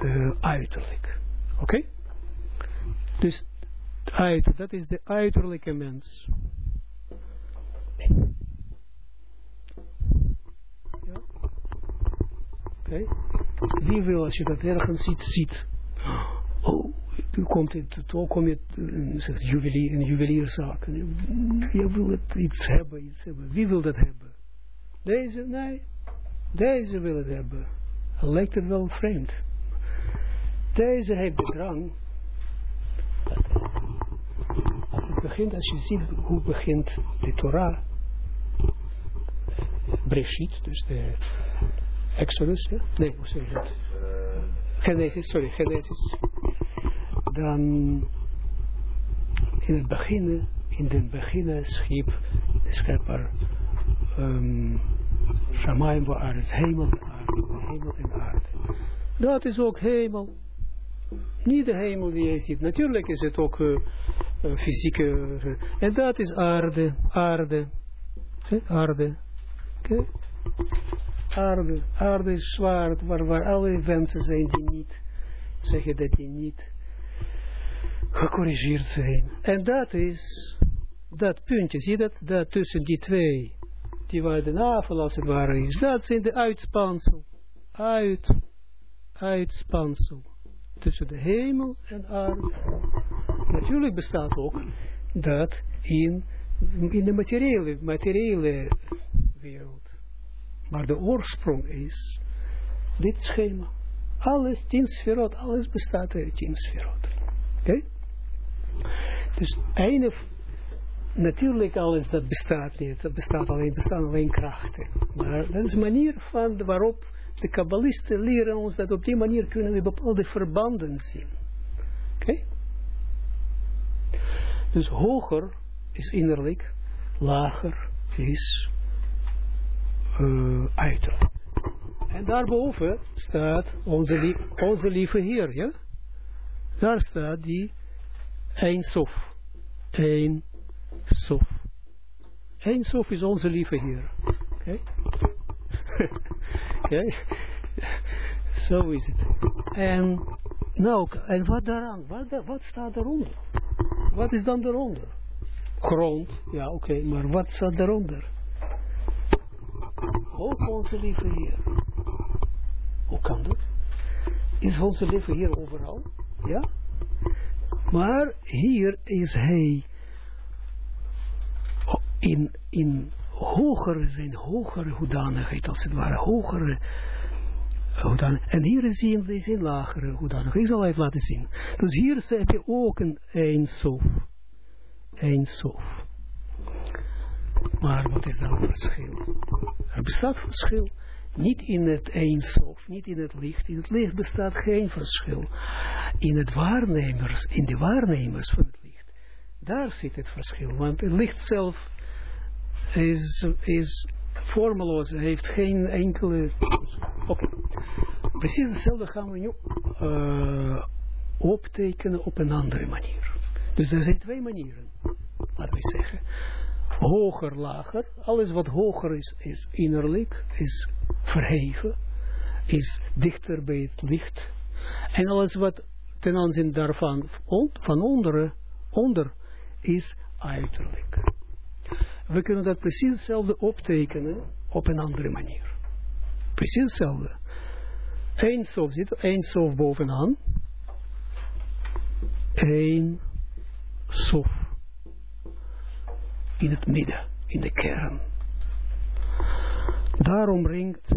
uh, uiterlijk. Oké? Okay? Dus uit, dat is de uiterlijke mens. Ja? Oké? Wie wil als je dat ergens ziet, ziet. Oh, komt het, ook kom je zegt juwelier, een juwelierzaak. Je wil het iets hebben, iets hebben. Wie wil dat hebben? Deze? Nee. Deze wil het hebben. Lijkt het wel vreemd. Deze heeft de drang. Als het begint, als je ziet hoe begint de Torah. Breshit, dus de Exodus, ja? Nee, hoe zeg je dat? Genesis, sorry, Genesis. Dan in het begin, in den beginnen schiep de schepper um, Shamaim wa aarde, hemel en aarde, hemel en aarde. Dat is ook hemel. Niet de hemel die je ziet. Natuurlijk is het ook uh, fysieke. Uh, en dat is aarde, aarde, aarde. Okay? Aarde, aarde is zwaar, waar, waar alle wensen zijn die niet, zeggen dat die niet gecorrigeerd zijn. En dat is, dat puntje, zie je dat, dat tussen die twee, die waar de navel als het ware is, dat zijn de uitspansel. Uit, uitspansel. Tussen de hemel en aarde. Natuurlijk bestaat ook dat in, in de materiële, materiële wereld. Maar de oorsprong is dit schema. Alles, tien sferot, alles bestaat uit tien sferot. Oké? Dus einde, natuurlijk alles dat bestaat niet, dat bestaat alleen, bestaan alleen krachten. Maar dat is een manier van waarop de kabbalisten leren ons dat op die manier kunnen we bepaalde verbanden zien. Oké? Dus hoger is innerlijk, lager is uh, uiterlijk. En daarboven staat onze, onze lieve Heer, ja? Daar staat die Eén sof. Eén sof. Eén sof is onze lieve Heer. Oké? Oké? Zo is het. En, nou, en wat daaraan? Wat, wat staat eronder? Wat is dan eronder? Grond, ja oké, okay, maar wat staat eronder? Ook onze lieve Heer. Hoe kan dat? Is onze lieve Heer overal? Ja? Maar hier is hij in, in hogere zin, hogere hoedanigheid, als het ware, hogere hoedanigheid. En hier is hij in zin lagere hoedanigheid. Ik zal het laten zien. Dus hier heb je ook een eindsof. Eindsof. Maar wat is dan verschil? Er bestaat verschil. Niet in het eindsof, niet in het licht. In het licht bestaat geen verschil. In het waarnemers, in de waarnemers van het licht, daar zit het verschil. Want het licht zelf is, is vormeloos, heeft geen enkele... Oké, precies hetzelfde gaan we nu uh, optekenen op een andere manier. Dus er zijn twee manieren, laten we zeggen hoger, lager. Alles wat hoger is, is innerlijk, is verheven, is dichter bij het licht. En alles wat ten aanzien daarvan van onderen, onder is uiterlijk. We kunnen dat precies hetzelfde optekenen op een andere manier. Precies hetzelfde. Eén sof zit, één sof bovenaan. Eén sof in het midden, in de kern. Daarom ringt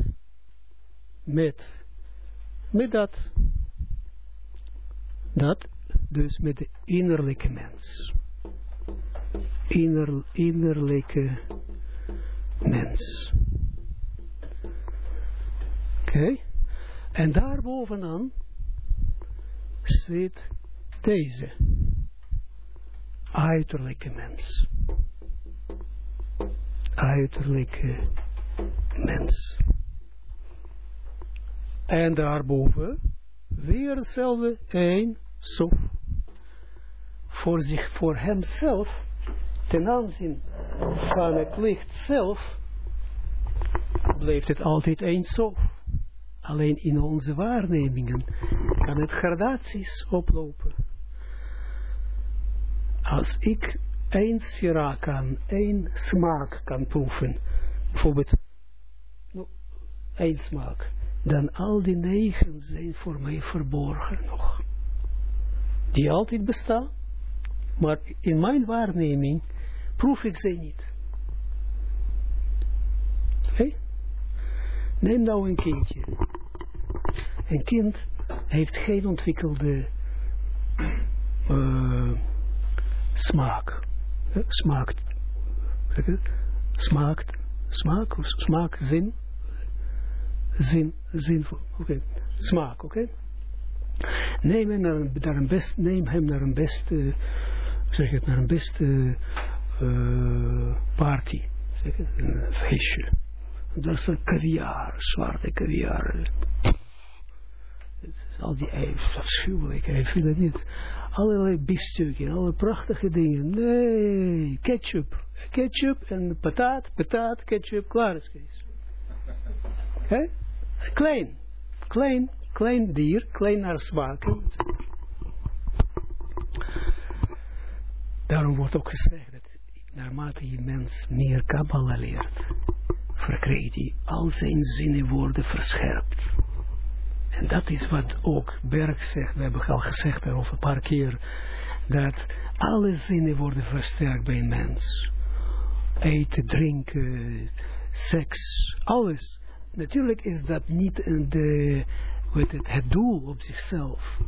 met, met dat, dat dus met de innerlijke mens. Inner, innerlijke mens. Oké? Okay. En daarbovenaan zit deze uiterlijke mens uiterlijke mens. En daarboven weer hetzelfde, één sof. Voor zich, voor hemzelf, ten aanzien van het licht zelf, blijft het altijd één sof. Alleen in onze waarnemingen kan het gradaties oplopen. Als ik één sfera kan, één smaak kan proeven, bijvoorbeeld nou, één smaak, dan al die negen zijn voor mij verborgen nog. Die altijd bestaan, maar in mijn waarneming proef ik ze niet. Neem nou een kindje. Een kind heeft geen ontwikkelde uh, smaak smaakt. Smaakt, smaak, smaak, zin. Zin, zin, oké. Okay. Smaak, oké. Okay. Neem, hem naar een, naar best, neem hem naar een beste zeg het, naar een beste uh, party. Zeg het, feestje. Dat is een caviar, zwarte caviar. Al die ijs, afschuwelijk, ik vind het niet. Allerlei biefstukken, alle prachtige dingen. Nee, ketchup. Ketchup en pataat, pataat, ketchup, klaar is Kees. Hè? Klein, klein, klein dier, klein naar smaken. Daarom wordt ook gezegd dat naarmate je mens meer Kabbalah leert, verkrijgt hij al zijn zinnen worden verscherpt. En dat is wat ook Berg zegt, we hebben al gezegd over een paar keer, dat alle zinnen worden versterkt bij een mens. Eten, drinken, seks, alles. Natuurlijk is dat niet de, het, het doel op zichzelf.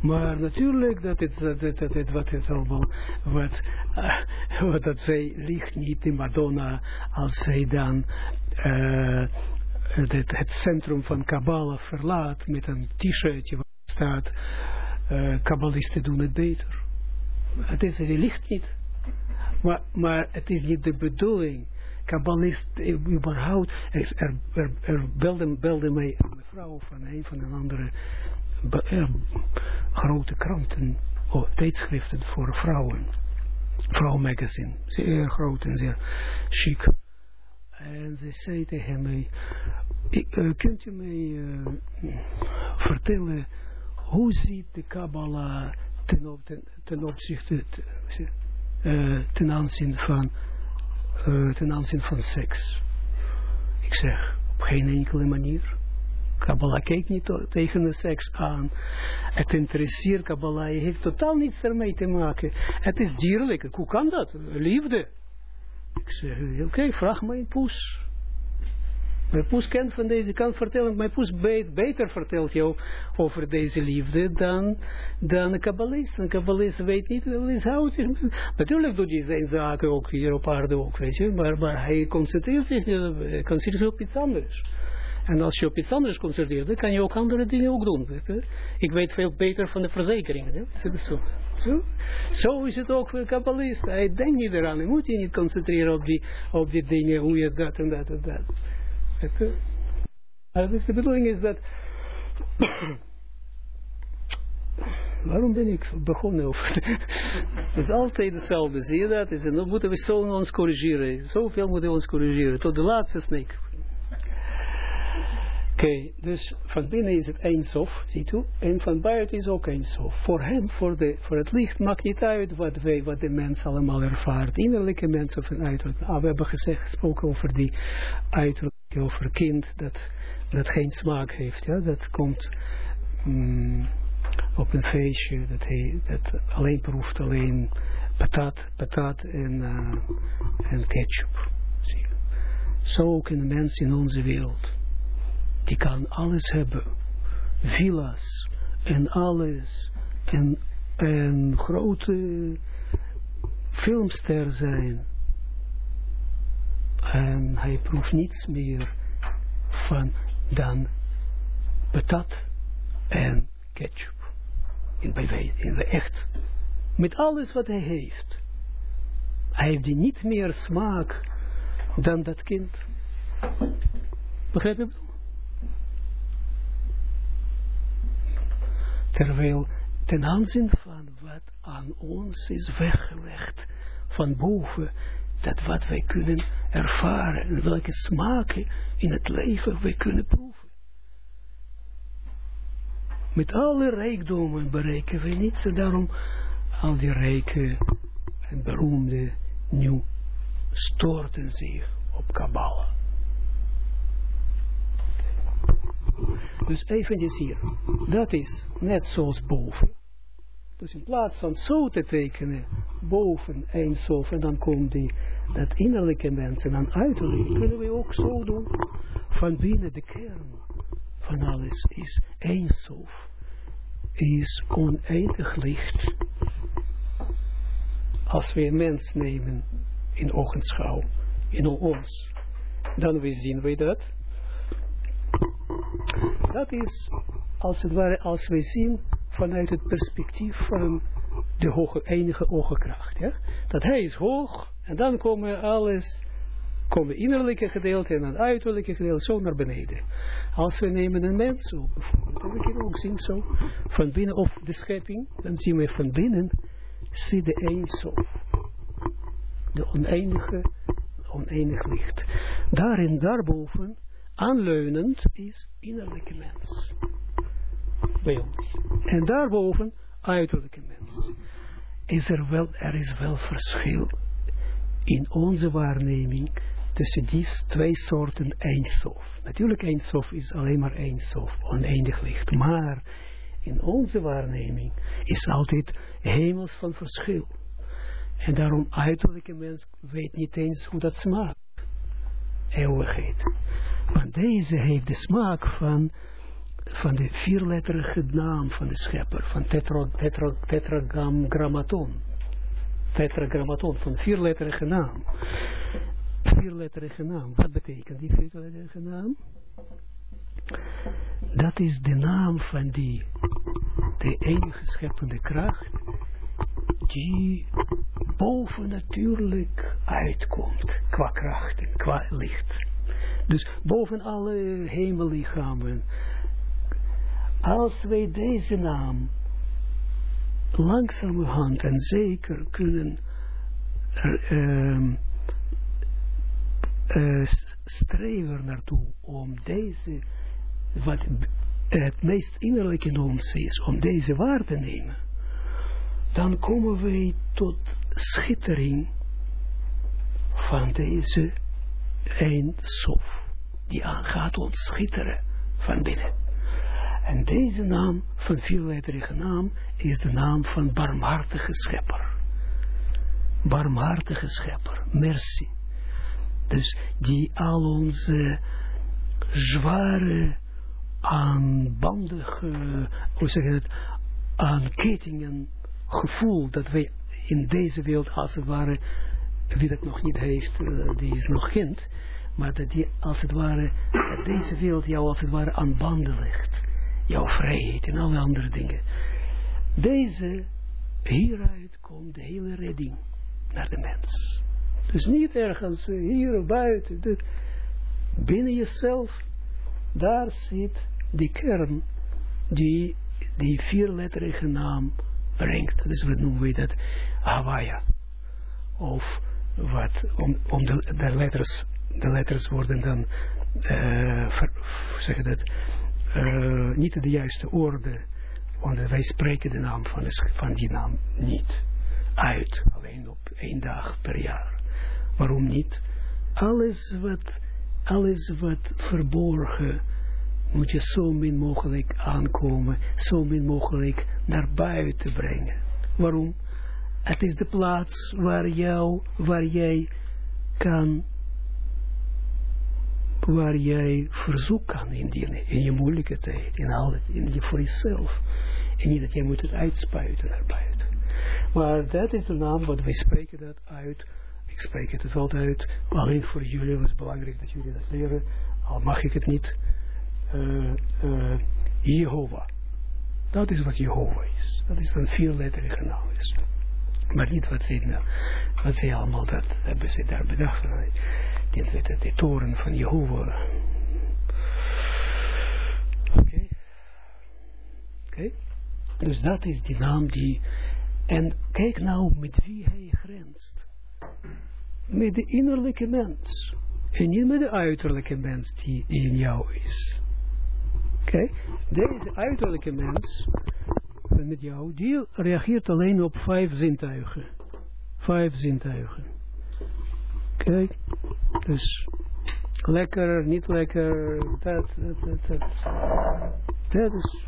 Maar natuurlijk dat het, dat, dat, wat het allemaal, wat, uh, wat dat zij ligt niet in Madonna als zij dan uh, het, het, centrum van Kabbalah verlaat met een t-shirtje waar staat uh, Kabbalisten doen het beter. Het is, er ligt niet. Maar, maar het is niet de bedoeling. Kabbalist überhaupt, er, er, er, belde, belde mij een mevrouw van een van de andere grote kranten, oh, tijdschriften voor vrouwen. Vrouwmagazine. Zeer groot en zeer chic. En ze zei tegen mij, uh, kunt u mij uh, vertellen, hoe ziet de Kabbalah ten, op, ten, ten opzichte, uh, ten aanzien van, ten aanzien van seks? Ik zeg, op geen enkele manier. Kabbalah kijkt niet tegen de seks aan. Het interesseert Kabbalah, heeft totaal niets ermee te maken. Het is dierlijk. Hoe kan dat? Liefde. Ik zeg, oké, vraag mijn poes. Mijn poes kent van deze kant vertellen, mijn poes beter vertelt jou over deze liefde dan, dan een kabbalist. Een kabbalist weet niet, kabbalist houdt zich. Natuurlijk doet hij zijn zaken ook hier op aarde ook, weet je, maar, maar hij concentreert zich, concentreert zich op iets anders. En als je op iets anders concentreert, dan kan je ook andere dingen ook doen. Ik weet veel beter van de verzekeringen. Zo? Zo? Zo is het ook voor de kabbalist. Hij denkt niet eraan. Hij moet je niet concentreren op die, op die dingen, hoe je dat en dat en dat. Dus de bedoeling is dat... Waarom ben ik begonnen? Het is altijd hetzelfde. Zie je dat? Dan moeten we zo ons corrigeren. Zoveel moeten we ons corrigeren. Tot de laatste snik. Oké, dus van binnen is het eindsof, ziet u, en van buiten is ook eindsof. Voor hem, voor, de, voor het licht, maakt niet uit wat, wij, wat de mens allemaal ervaart. Innerlijke mens of een uiterlijk. Ah, we hebben gezegd, gesproken over die uiterlijk, over kind, dat, dat geen smaak heeft. Ja? Dat komt mm, op een feestje, dat, hij, dat alleen proeft alleen patat, patat en, uh, en ketchup. Zo ook een mens in onze wereld die kan alles hebben. Villa's en alles. En een grote filmster zijn. En hij proeft niets meer van dan patat en ketchup. In, in de echt. Met alles wat hij heeft. Hij heeft die niet meer smaak dan dat kind. Begrijp je? Terwijl ten aanzien van wat aan ons is weggelegd van boven, dat wat wij kunnen ervaren en welke smaken in het leven wij kunnen proeven. Met alle rijkdommen bereiken we niets en daarom al die rijke en beroemde nu storten zich op Kabbalah. Dus eventjes hier. Dat is net zoals boven. Dus in plaats van zo te tekenen, boven Eindsof, en dan komt die, dat innerlijke mensen dan uiterlijk, kunnen we ook zo doen. Van binnen de kern van alles is Eindsof, is oneindig licht. Als we een mens nemen in ogenschouw, in ons, dan zien we dat dat is, als het ware, als wij zien vanuit het perspectief van de hoge, enige hoge kracht. Ja? Dat hij is hoog en dan komen alles, komen innerlijke gedeelte en het uiterlijke gedeelte zo naar beneden. Als we nemen een mens, ook bijvoorbeeld, en we kunnen ook zien zo, van binnen, of de schepping, dan zien we van binnen, zie de Eindsof. De oneindige, oneindig licht. Daarin, daarboven, aanleunend is innerlijke mens. Bij ons. En daarboven, uiterlijke mens. Is er wel, er is wel verschil in onze waarneming tussen die twee soorten eindsof. Natuurlijk eindsof is alleen maar eindsof, oneindig licht. Maar in onze waarneming is altijd hemels van verschil. En daarom uiterlijke mens weet niet eens hoe dat smaakt. Eeuwigheid. Want deze heeft de smaak van, van de vierletterige naam van de schepper. Van tetra, tetra, tetragrammaton. Tetragrammaton, van vierletterige naam. Vierletterige naam. Wat betekent die vierletterige naam? Dat is de naam van die, de enige scheppende kracht, die boven natuurlijk uitkomt, qua kracht en qua licht. Dus boven alle hemellichamen. Als wij deze naam langzamerhand en zeker kunnen uh, uh, streven naartoe om deze, wat het meest innerlijk in ons is, om deze waar te nemen, dan komen wij tot schittering van deze sof, die aangaat ons schitteren van binnen. En deze naam, van vierletterige naam, is de naam van barmhartige schepper. Barmhartige schepper, merci. Dus die al onze zware, aanbandige, hoe zeg je het, aan ketingen gevoel dat wij in deze wereld als het ware, wie dat nog niet heeft, uh, die is nog kind, maar dat die als het ware, dat deze wereld jou als het ware aan banden ligt. Jouw vrijheid en alle andere dingen. Deze, hieruit komt de hele redding naar de mens. Dus niet ergens hier of buiten. Dit, binnen jezelf, daar zit die kern die die vierletterige naam brengt. Dus wat noemen we dat? Hawaii. Of wat, om, om de, letters, de letters worden dan, uh, zeg dat, uh, niet de juiste orde. Want wij spreken de naam van, van die naam niet uit. Alleen op één dag per jaar. Waarom niet? Alles wat, alles wat verborgen moet je zo min mogelijk aankomen, zo min mogelijk naar buiten brengen. Waarom? Het is de plaats waar, jou, waar jij kan, waar jij verzoek kan indienen, in je moeilijke tijd, in in je, voor jezelf. En niet dat jij moet het uitspuiten naar buiten. Maar dat is de naam, wat wij spreken dat uit, ik spreek het altijd uit, alleen voor jullie het belangrijk dat jullie dat leren, al mag ik het niet, uh, uh, Jehovah. Dat is wat Jehovah is. Dat is een vierletterige naam is. Maar niet wat nou, wat allemaal dat hebben ze daar bedacht. Die, de, de toren van Jehovah. Oké. Okay. Dus dat is die naam die... En kijk nou met wie hij grenst. Met de innerlijke mens. En niet met de uiterlijke mens die in jou is. Okay. deze uiterlijke mens met jou, die reageert alleen op vijf zintuigen. Vijf zintuigen. Kijk, dus lekker, niet lekker, dat, dat, dat, dat. Dat is.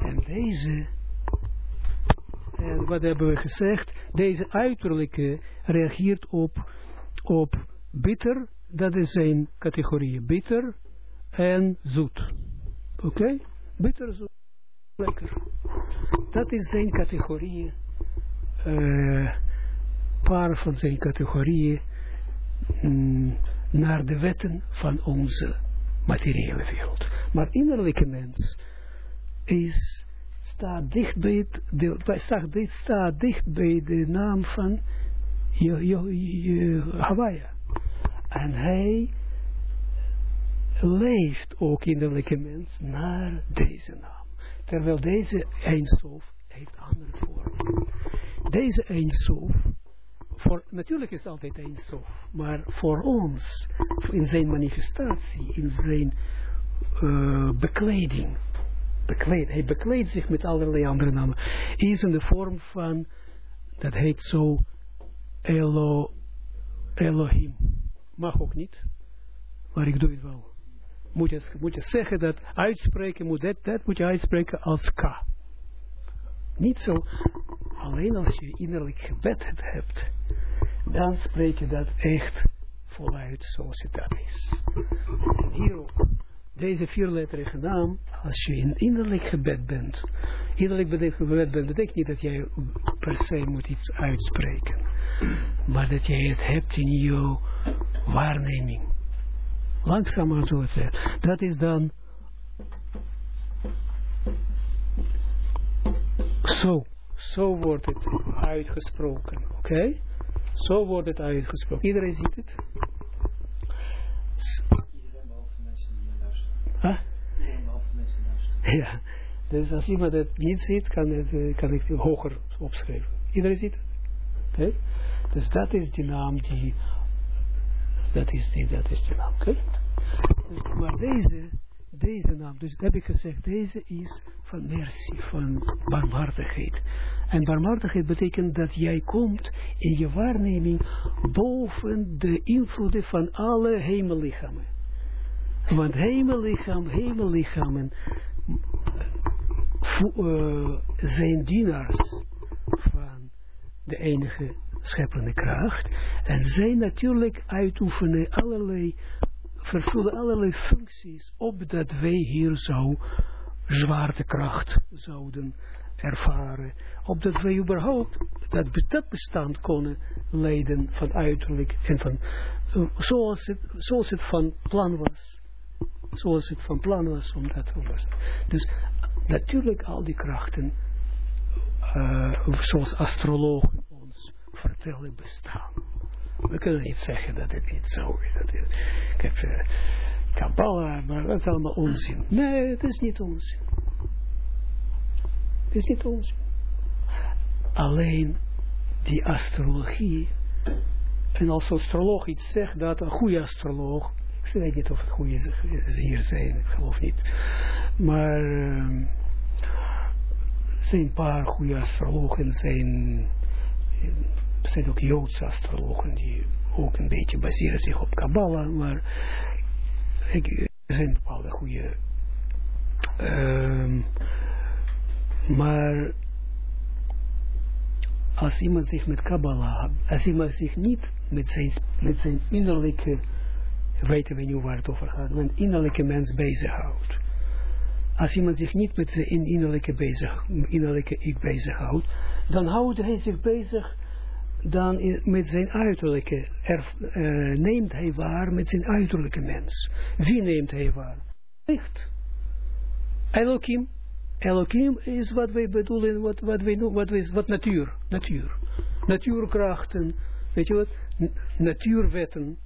En deze, en wat hebben we gezegd, deze uiterlijke reageert op, op bitter, dat is zijn categorie, bitter, en zoet. Oké? Bitter, zoet, lekker. Dat is zijn categorie. Uh, paar van zijn categorieën mm, naar de wetten van onze materiële wereld. Maar innerlijke mens is staat dicht bij, het, de, staat, dit staat dicht bij de naam van Hawaii. En hij leeft ook innerlijke mens naar deze naam. Terwijl deze Eindsof heeft andere vormen. Deze Eindsof, voor, natuurlijk is het altijd Eindsof, maar voor ons, in zijn manifestatie, in zijn eh, bekleding, hij bekleedt zich met allerlei andere namen, is in de vorm van, dat heet zo, Elo, Elohim. Mag ook niet, maar ik doe het wel. Moet je, moet je zeggen dat uitspreken, moet dat, dat moet je uitspreken als K. Niet zo, alleen als je innerlijk gebed hebt, dan spreek je dat echt voluit zoals het dat is. En hier deze vierletterige naam, als je in innerlijk gebed bent, innerlijk gebed bent, betekent niet dat jij per se moet iets uitspreken, maar dat jij het hebt in jouw waarneming. Het zeggen. Dat is dan zo. Zo wordt het uitgesproken. Oké? Zo wordt het uitgesproken. Iedereen ziet het? Iedereen behalve mensen die luisteren. Huh? Iedereen behalve mensen die luisteren. Ja. Dus als iemand het niet ziet, kan, het, eh, kan ik het hoger opschrijven. Iedereen ziet het? Oké? Dus dat is die naam die... Dat is die, dat is die naam. Maar deze, deze naam, dus dat heb ik gezegd, deze is van mercy, van barmhartigheid. En barmhartigheid betekent dat jij komt in je waarneming boven de invloeden van alle hemellichamen. Want hemellichamen vo- eh, zijn dienaars van de enige scheppende kracht. En zij natuurlijk uitoefenen allerlei, vervullen allerlei functies, opdat wij hier zo zwaartekracht zouden ervaren. Opdat wij überhaupt dat, dat bestand konden leiden van uiterlijk en van, zoals, het, zoals het van plan was zoals het van plan was om dat te doen. Dus natuurlijk al die krachten, eh, zoals astrologen vertellen, bestaan. We kunnen niet zeggen dat het niet zo is. Dat ik heb uh, Kabbalah, maar dat is allemaal onzin. Nee, het is niet onzin. Het is niet onzin. Alleen die astrologie, en als astroloog iets zegt, dat een goede astroloog ik weet niet of het goede hier zijn, ik geloof niet. Maar er zijn een paar goede astrologen, zijn, er zijn ook Joodse astrologen die ook een beetje baseren zich op Kabbalah, maar er zijn bepaalde goede. Maar als iemand zich met Kabbalah, als iemand zich niet met zijn, met zijn innerlijke weten we nu waar het over gaat, een innerlijke mens bezighoudt. Als iemand zich niet met zijn innerlijke, bezig, innerlijke ik bezighoudt, dan houdt hij zich bezig dan met zijn uiterlijke, er, uh, neemt hij waar met zijn uiterlijke mens. Wie neemt hij waar? Licht. Elohim. Elohim is wat wij bedoelen, wat, wat wij noemen, wat, wat natuur, natuur. Natuurkrachten, weet je wat, natuurwetten,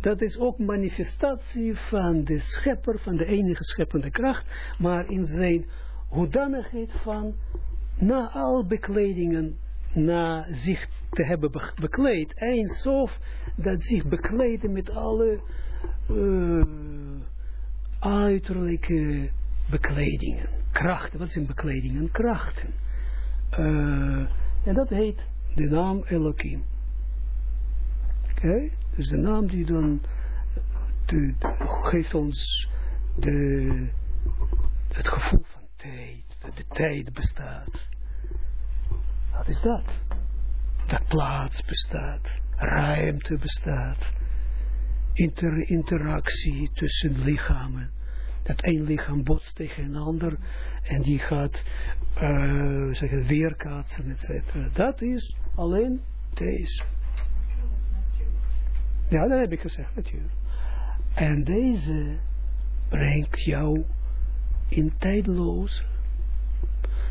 dat is ook manifestatie van de schepper, van de enige scheppende kracht, maar in zijn hoedanigheid van, na al bekledingen, na zich te hebben be bekleed, eindsof, dat zich bekleden met alle uh, uiterlijke bekledingen, krachten, wat zijn bekledingen? Krachten. Uh, en dat heet de naam Elohim. Oké? Dus de naam die dan geeft ons de, het gevoel van tijd, dat de tijd bestaat. Wat is dat? Dat plaats bestaat, ruimte bestaat, inter, interactie tussen lichamen. Dat één lichaam botst tegen een ander en die gaat uh, zeggen, weerkaatsen, etc. Dat is alleen deze. Ja, dat heb ik gezegd, natuurlijk. En deze brengt jou in tijdloos.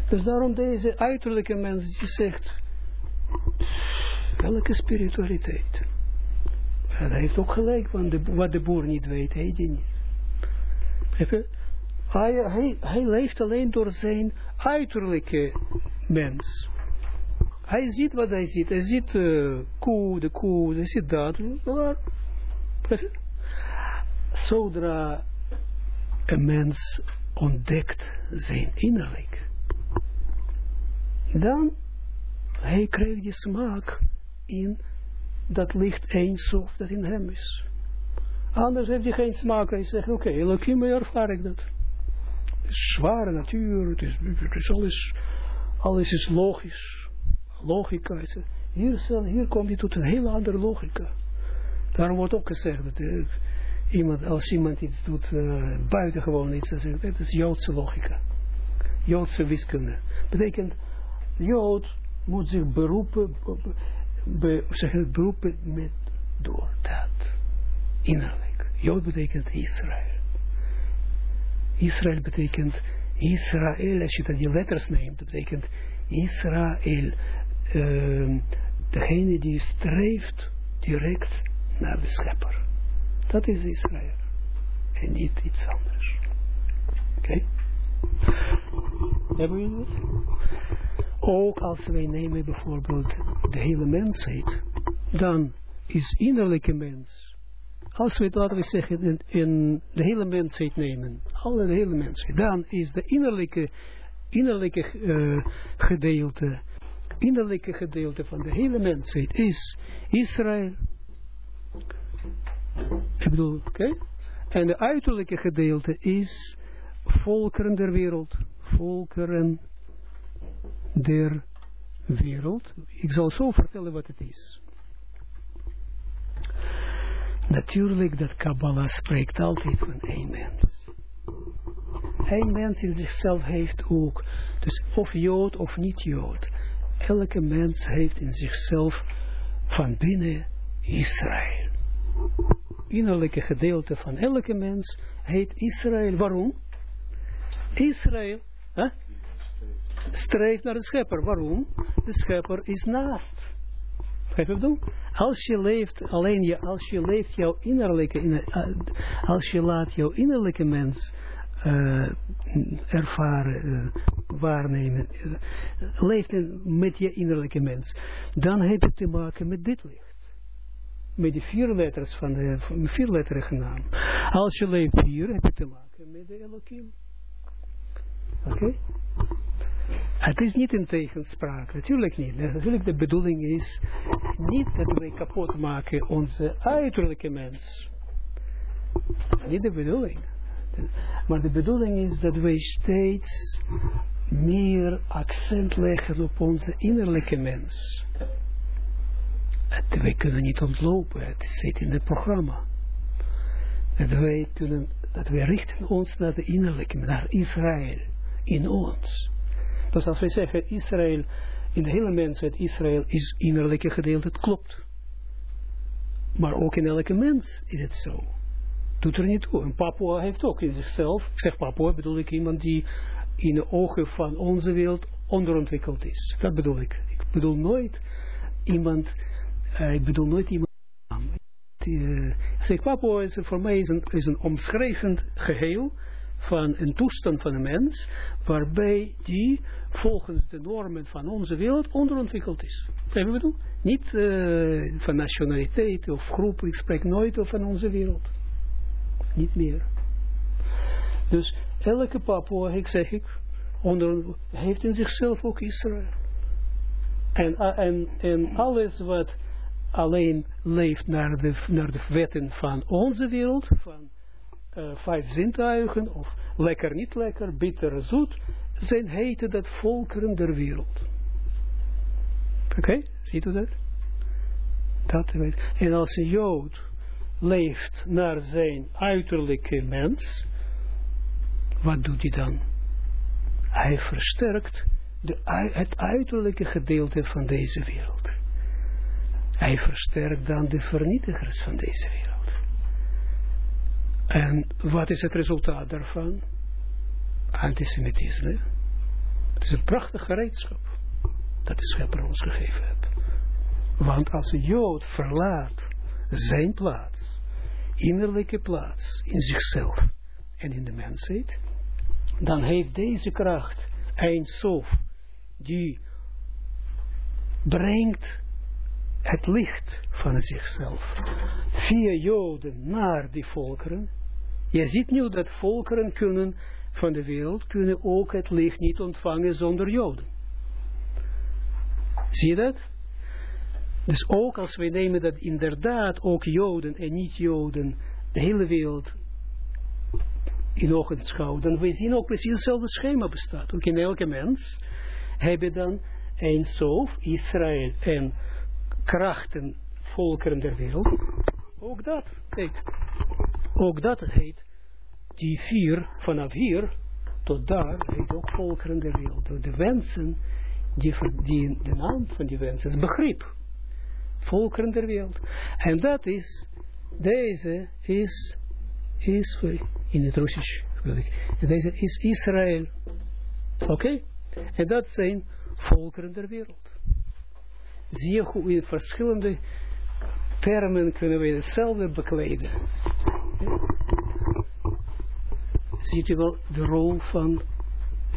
Dus daarom deze uiterlijke mens die zegt, welke spiritualiteit? En hij heeft ook gelijk, want de, wat de boer niet weet, hij niet. Hij, hij, leeft alleen door zijn uiterlijke mens. Hij ziet wat hij ziet. Hij ziet uh, koe, de koe, hij ziet dat. Zodra een mens ontdekt zijn innerlijk, dan hij krijgt die smaak in dat licht eenshoofd dat in hem is. Anders heeft hij geen smaak. Hij zegt, oké, okay, Elohim, ervaar ik dat. Het is zware natuur, het is, het alles, alles is logisch. Logica. Hier, hier komt hij tot een hele andere logica. Daarom wordt ook gezegd dat iemand, als iemand iets doet, uh, buitengewoon iets, dat is Joodse logica. Joodse wiskunde. Betekent, Jood moet zich beroepen, be, zeg het, beroepen met, door dat. Innerlijk. Jood betekent Israël. Israël betekent Israël, als je dat die letters neemt, betekent Israël, uh, degene die streeft direct naar de schepper. Dat is Israël. En niet iets anders. Oké? Okay? Hebben jullie het? Ook als wij nemen bijvoorbeeld de hele mensheid, dan is innerlijke mens, als we het, laten we zeggen, in, in de hele mensheid nemen, alle de hele mensheid, dan is de innerlijke, innerlijke uh, gedeelte, innerlijke gedeelte van de hele mensheid is Israël. Ik bedoel, oké? En de uiterlijke gedeelte is volkeren der wereld. Volkeren der wereld. Ik zal zo vertellen wat het is. Natuurlijk dat Kabbalah spreekt altijd van één mens. Eén mens in zichzelf heeft ook, dus of Jood of niet Jood. Elke mens heeft in zichzelf van binnen Israël. Innerlijke gedeelte van elke mens heet Israël. Waarom? Israël hè? Streeft naar de schepper. Waarom? De schepper is naast. Als je leeft, alleen je, als je leeft jouw innerlijke, uh, als je laat jouw innerlijke mens uh, ervaren, uh, waarnemen, leeft met je innerlijke mens, dan heb je te maken met dit licht. Met die vier letters van de vierletterige naam. Als je leeft hier, heb je te maken met de Elohim. Oké? Het is niet in tegenspraak, natuurlijk niet. Natuurlijk de bedoeling is niet dat wij kapot maken onze uiterlijke mens. Niet de bedoeling. Maar de bedoeling is dat wij steeds meer accent leggen op onze innerlijke mens. Het, wij kunnen niet ontlopen, het zit in het programma. Dat wij, kunnen, dat richten ons naar de innerlijke, naar Israël, in ons. Dus als wij zeggen Israël, in de hele mensheid Israël is innerlijke gedeelte, het klopt. Maar ook in elke mens is het zo. Doet er niet toe. En Papua heeft ook in zichzelf, ik zeg Papua, bedoel ik iemand die in de ogen van onze wereld onderontwikkeld is. Dat bedoel ik. Ik bedoel nooit iemand, uh, ik bedoel nooit iemand, uh, zeg Papua is voor mij is een, is een omschrijvend geheel van een toestand van een mens, waarbij die volgens de normen van onze wereld onderontwikkeld is. Even bedoel? Niet uh, van nationaliteit of groep, ik spreek nooit over onze wereld. Niet meer. Dus elke Papua, ik zeg ik, onder, heeft in zichzelf ook Israël. En, en, en alles wat alleen leeft naar de, naar de wetten van onze wereld, van uh, vijf zintuigen, of lekker, niet lekker, bitter, zoet, zijn heten dat volkeren der wereld. Oké, ziet u dat? Dat weet. En als een Jood leeft naar zijn uiterlijke mens, wat doet hij dan? Hij versterkt de, het uiterlijke gedeelte van deze wereld. Hij versterkt dan de vernietigers van deze wereld. En wat is het resultaat daarvan? Antisemitisme. Het is een prachtig gereedschap dat de schepper ons gegeven heeft. Want als een Jood verlaat zijn plaats, innerlijke plaats, in zichzelf en in de mensheid, dan heeft deze kracht, Eindsof, die brengt het licht van zichzelf via Joden naar die volkeren. Je ziet nu dat volkeren kunnen van de wereld kunnen ook het licht niet ontvangen zonder Joden. Zie je dat? Dus ook als wij nemen dat inderdaad ook Joden en niet-Joden de hele wereld in ogen schouwen, dan we zien ook precies hetzelfde schema bestaat. Ook in elke mens hebben dan een Sof, Israël en krachten, volkeren der wereld. Ook dat, kijk, ook dat heet, die vier, vanaf hier tot daar, heet ook volkeren der wereld. De wensen, die, die, de naam van die wensen is begrip. Volkeren der wereld. En dat is, deze is, is, in het Russisch, deze is Israël. Oké? En dat zijn volkeren der wereld. Zie je hoe in verschillende termen kunnen we hetzelfde bekleden. Ziet u wel de rol van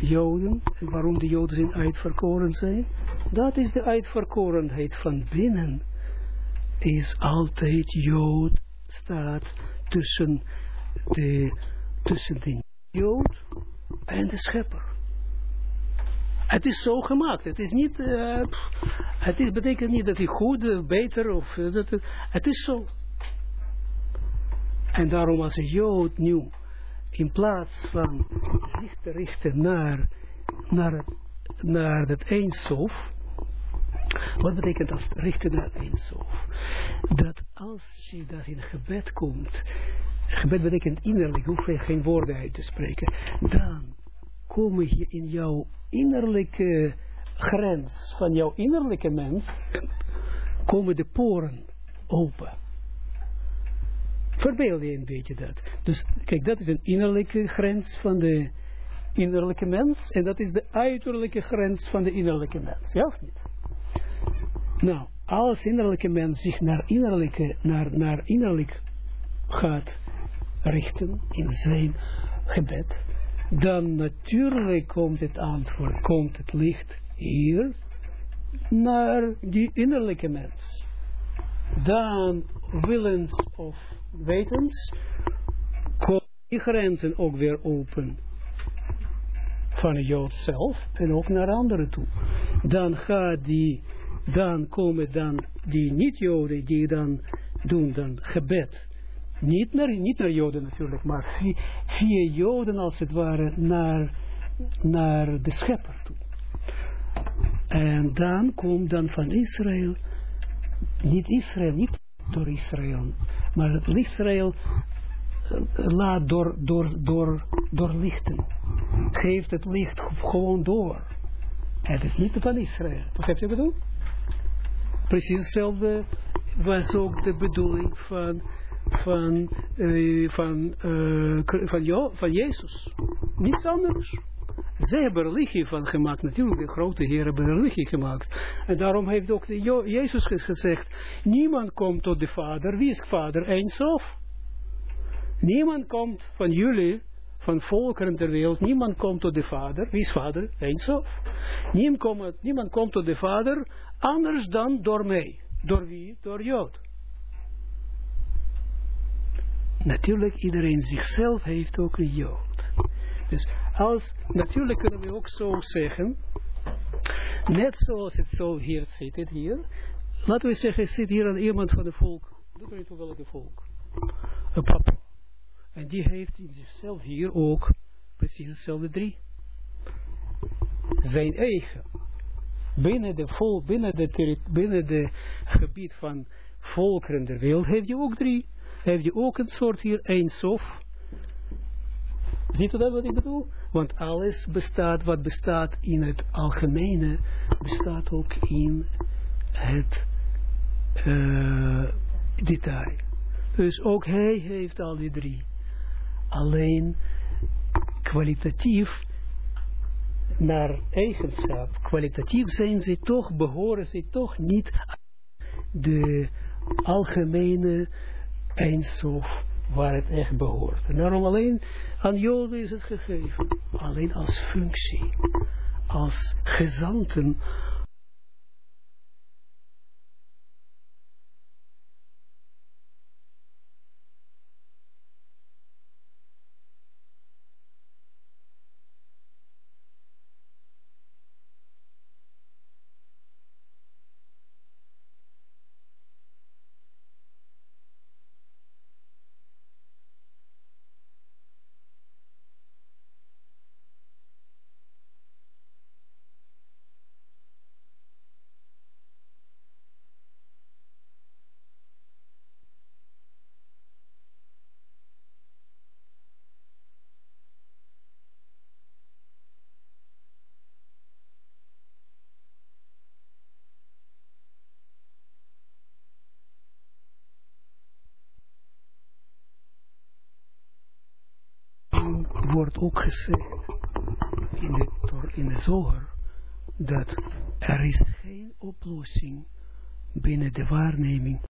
Joden en waarom de Joden zijn uitverkoren zijn? Dat is de uitverkorenheid van binnen. Is altijd Jood staat tussen de, tussen de Jood en de schepper. Het is zo gemaakt. Het is niet, uh, het is, betekent niet dat hij goed, uh, beter of uh, dat, het is zo. En daarom als een Jood nu in plaats van zich te richten naar, naar, het, naar het eindsof, wat betekent dat richten naar het eindsof? Dat als je daar in gebed komt, gebed betekent innerlijk, hoef je geen woorden uit te spreken, dan komen je in jouw innerlijke grens van jouw innerlijke mens, komen de poren open. Verbeeld je een beetje dat. Dus kijk, dat is een innerlijke grens van de innerlijke mens. En dat is de uiterlijke grens van de innerlijke mens. Ja of niet? Nou, als innerlijke mens zich naar innerlijke, naar, naar innerlijk gaat richten in zijn gebed, dan natuurlijk komt het antwoord, komt het licht hier naar die innerlijke mens. Dan willens of wetens komen die grenzen ook weer open van de Jood zelf en ook naar anderen toe. Dan gaat die, dan komen dan die niet-Joden die dan doen dan gebed niet naar, niet naar Joden natuurlijk, maar via, Joden als het ware naar, naar de schepper toe. En dan komt dan van Israël, niet Israël, niet door Israël, maar het Israël eh, laat door, door, door, doorlichten. Geeft het licht gewoon door. Het is niet van Israël. Wat heb je bedoeld? Precies hetzelfde was ook de bedoeling van van, uh, van, uh, van, van Jezus. Niets anders. Zij hebben religie van gemaakt. Natuurlijk, de grote heren hebben religie gemaakt. En daarom heeft ook de Jezus gezegd, niemand komt tot de Vader. Wie is Vader? Eindsof. Niemand komt van jullie, van volkeren ter wereld, niemand komt tot de Vader. Wie is Vader? Eindsof. Niemand komt, niemand komt tot de Vader, anders dan door mij. Door wie? Door Jood natuurlijk iedereen zichzelf heeft ook een jood. Dus als, natuurlijk kunnen we ook zo zeggen, net zoals het zo hier zit, het hier, laten we zeggen, zit hier een iemand van de volk, doe maar niet welke volk, een papa. En die heeft in zichzelf hier ook precies hetzelfde drie. Zijn eigen. Binnen de vol, binnen de, binnen de gebied van volkeren der wereld heeft je ook drie heb je ook een soort hier eindsof. Ziet u dat wat ik bedoel? Want alles bestaat, wat bestaat in het algemene, bestaat ook in het uh, detail. Dus ook hij heeft al die drie. Alleen kwalitatief naar eigenschap, kwalitatief zijn ze toch, behoren ze toch niet de algemene eindsof waar het echt behoort. En daarom alleen aan Joden is het gegeven. Alleen als functie. Als gezanten wordt ook gezegd in de, in de zoger dat er is geen oplossing binnen de waarneming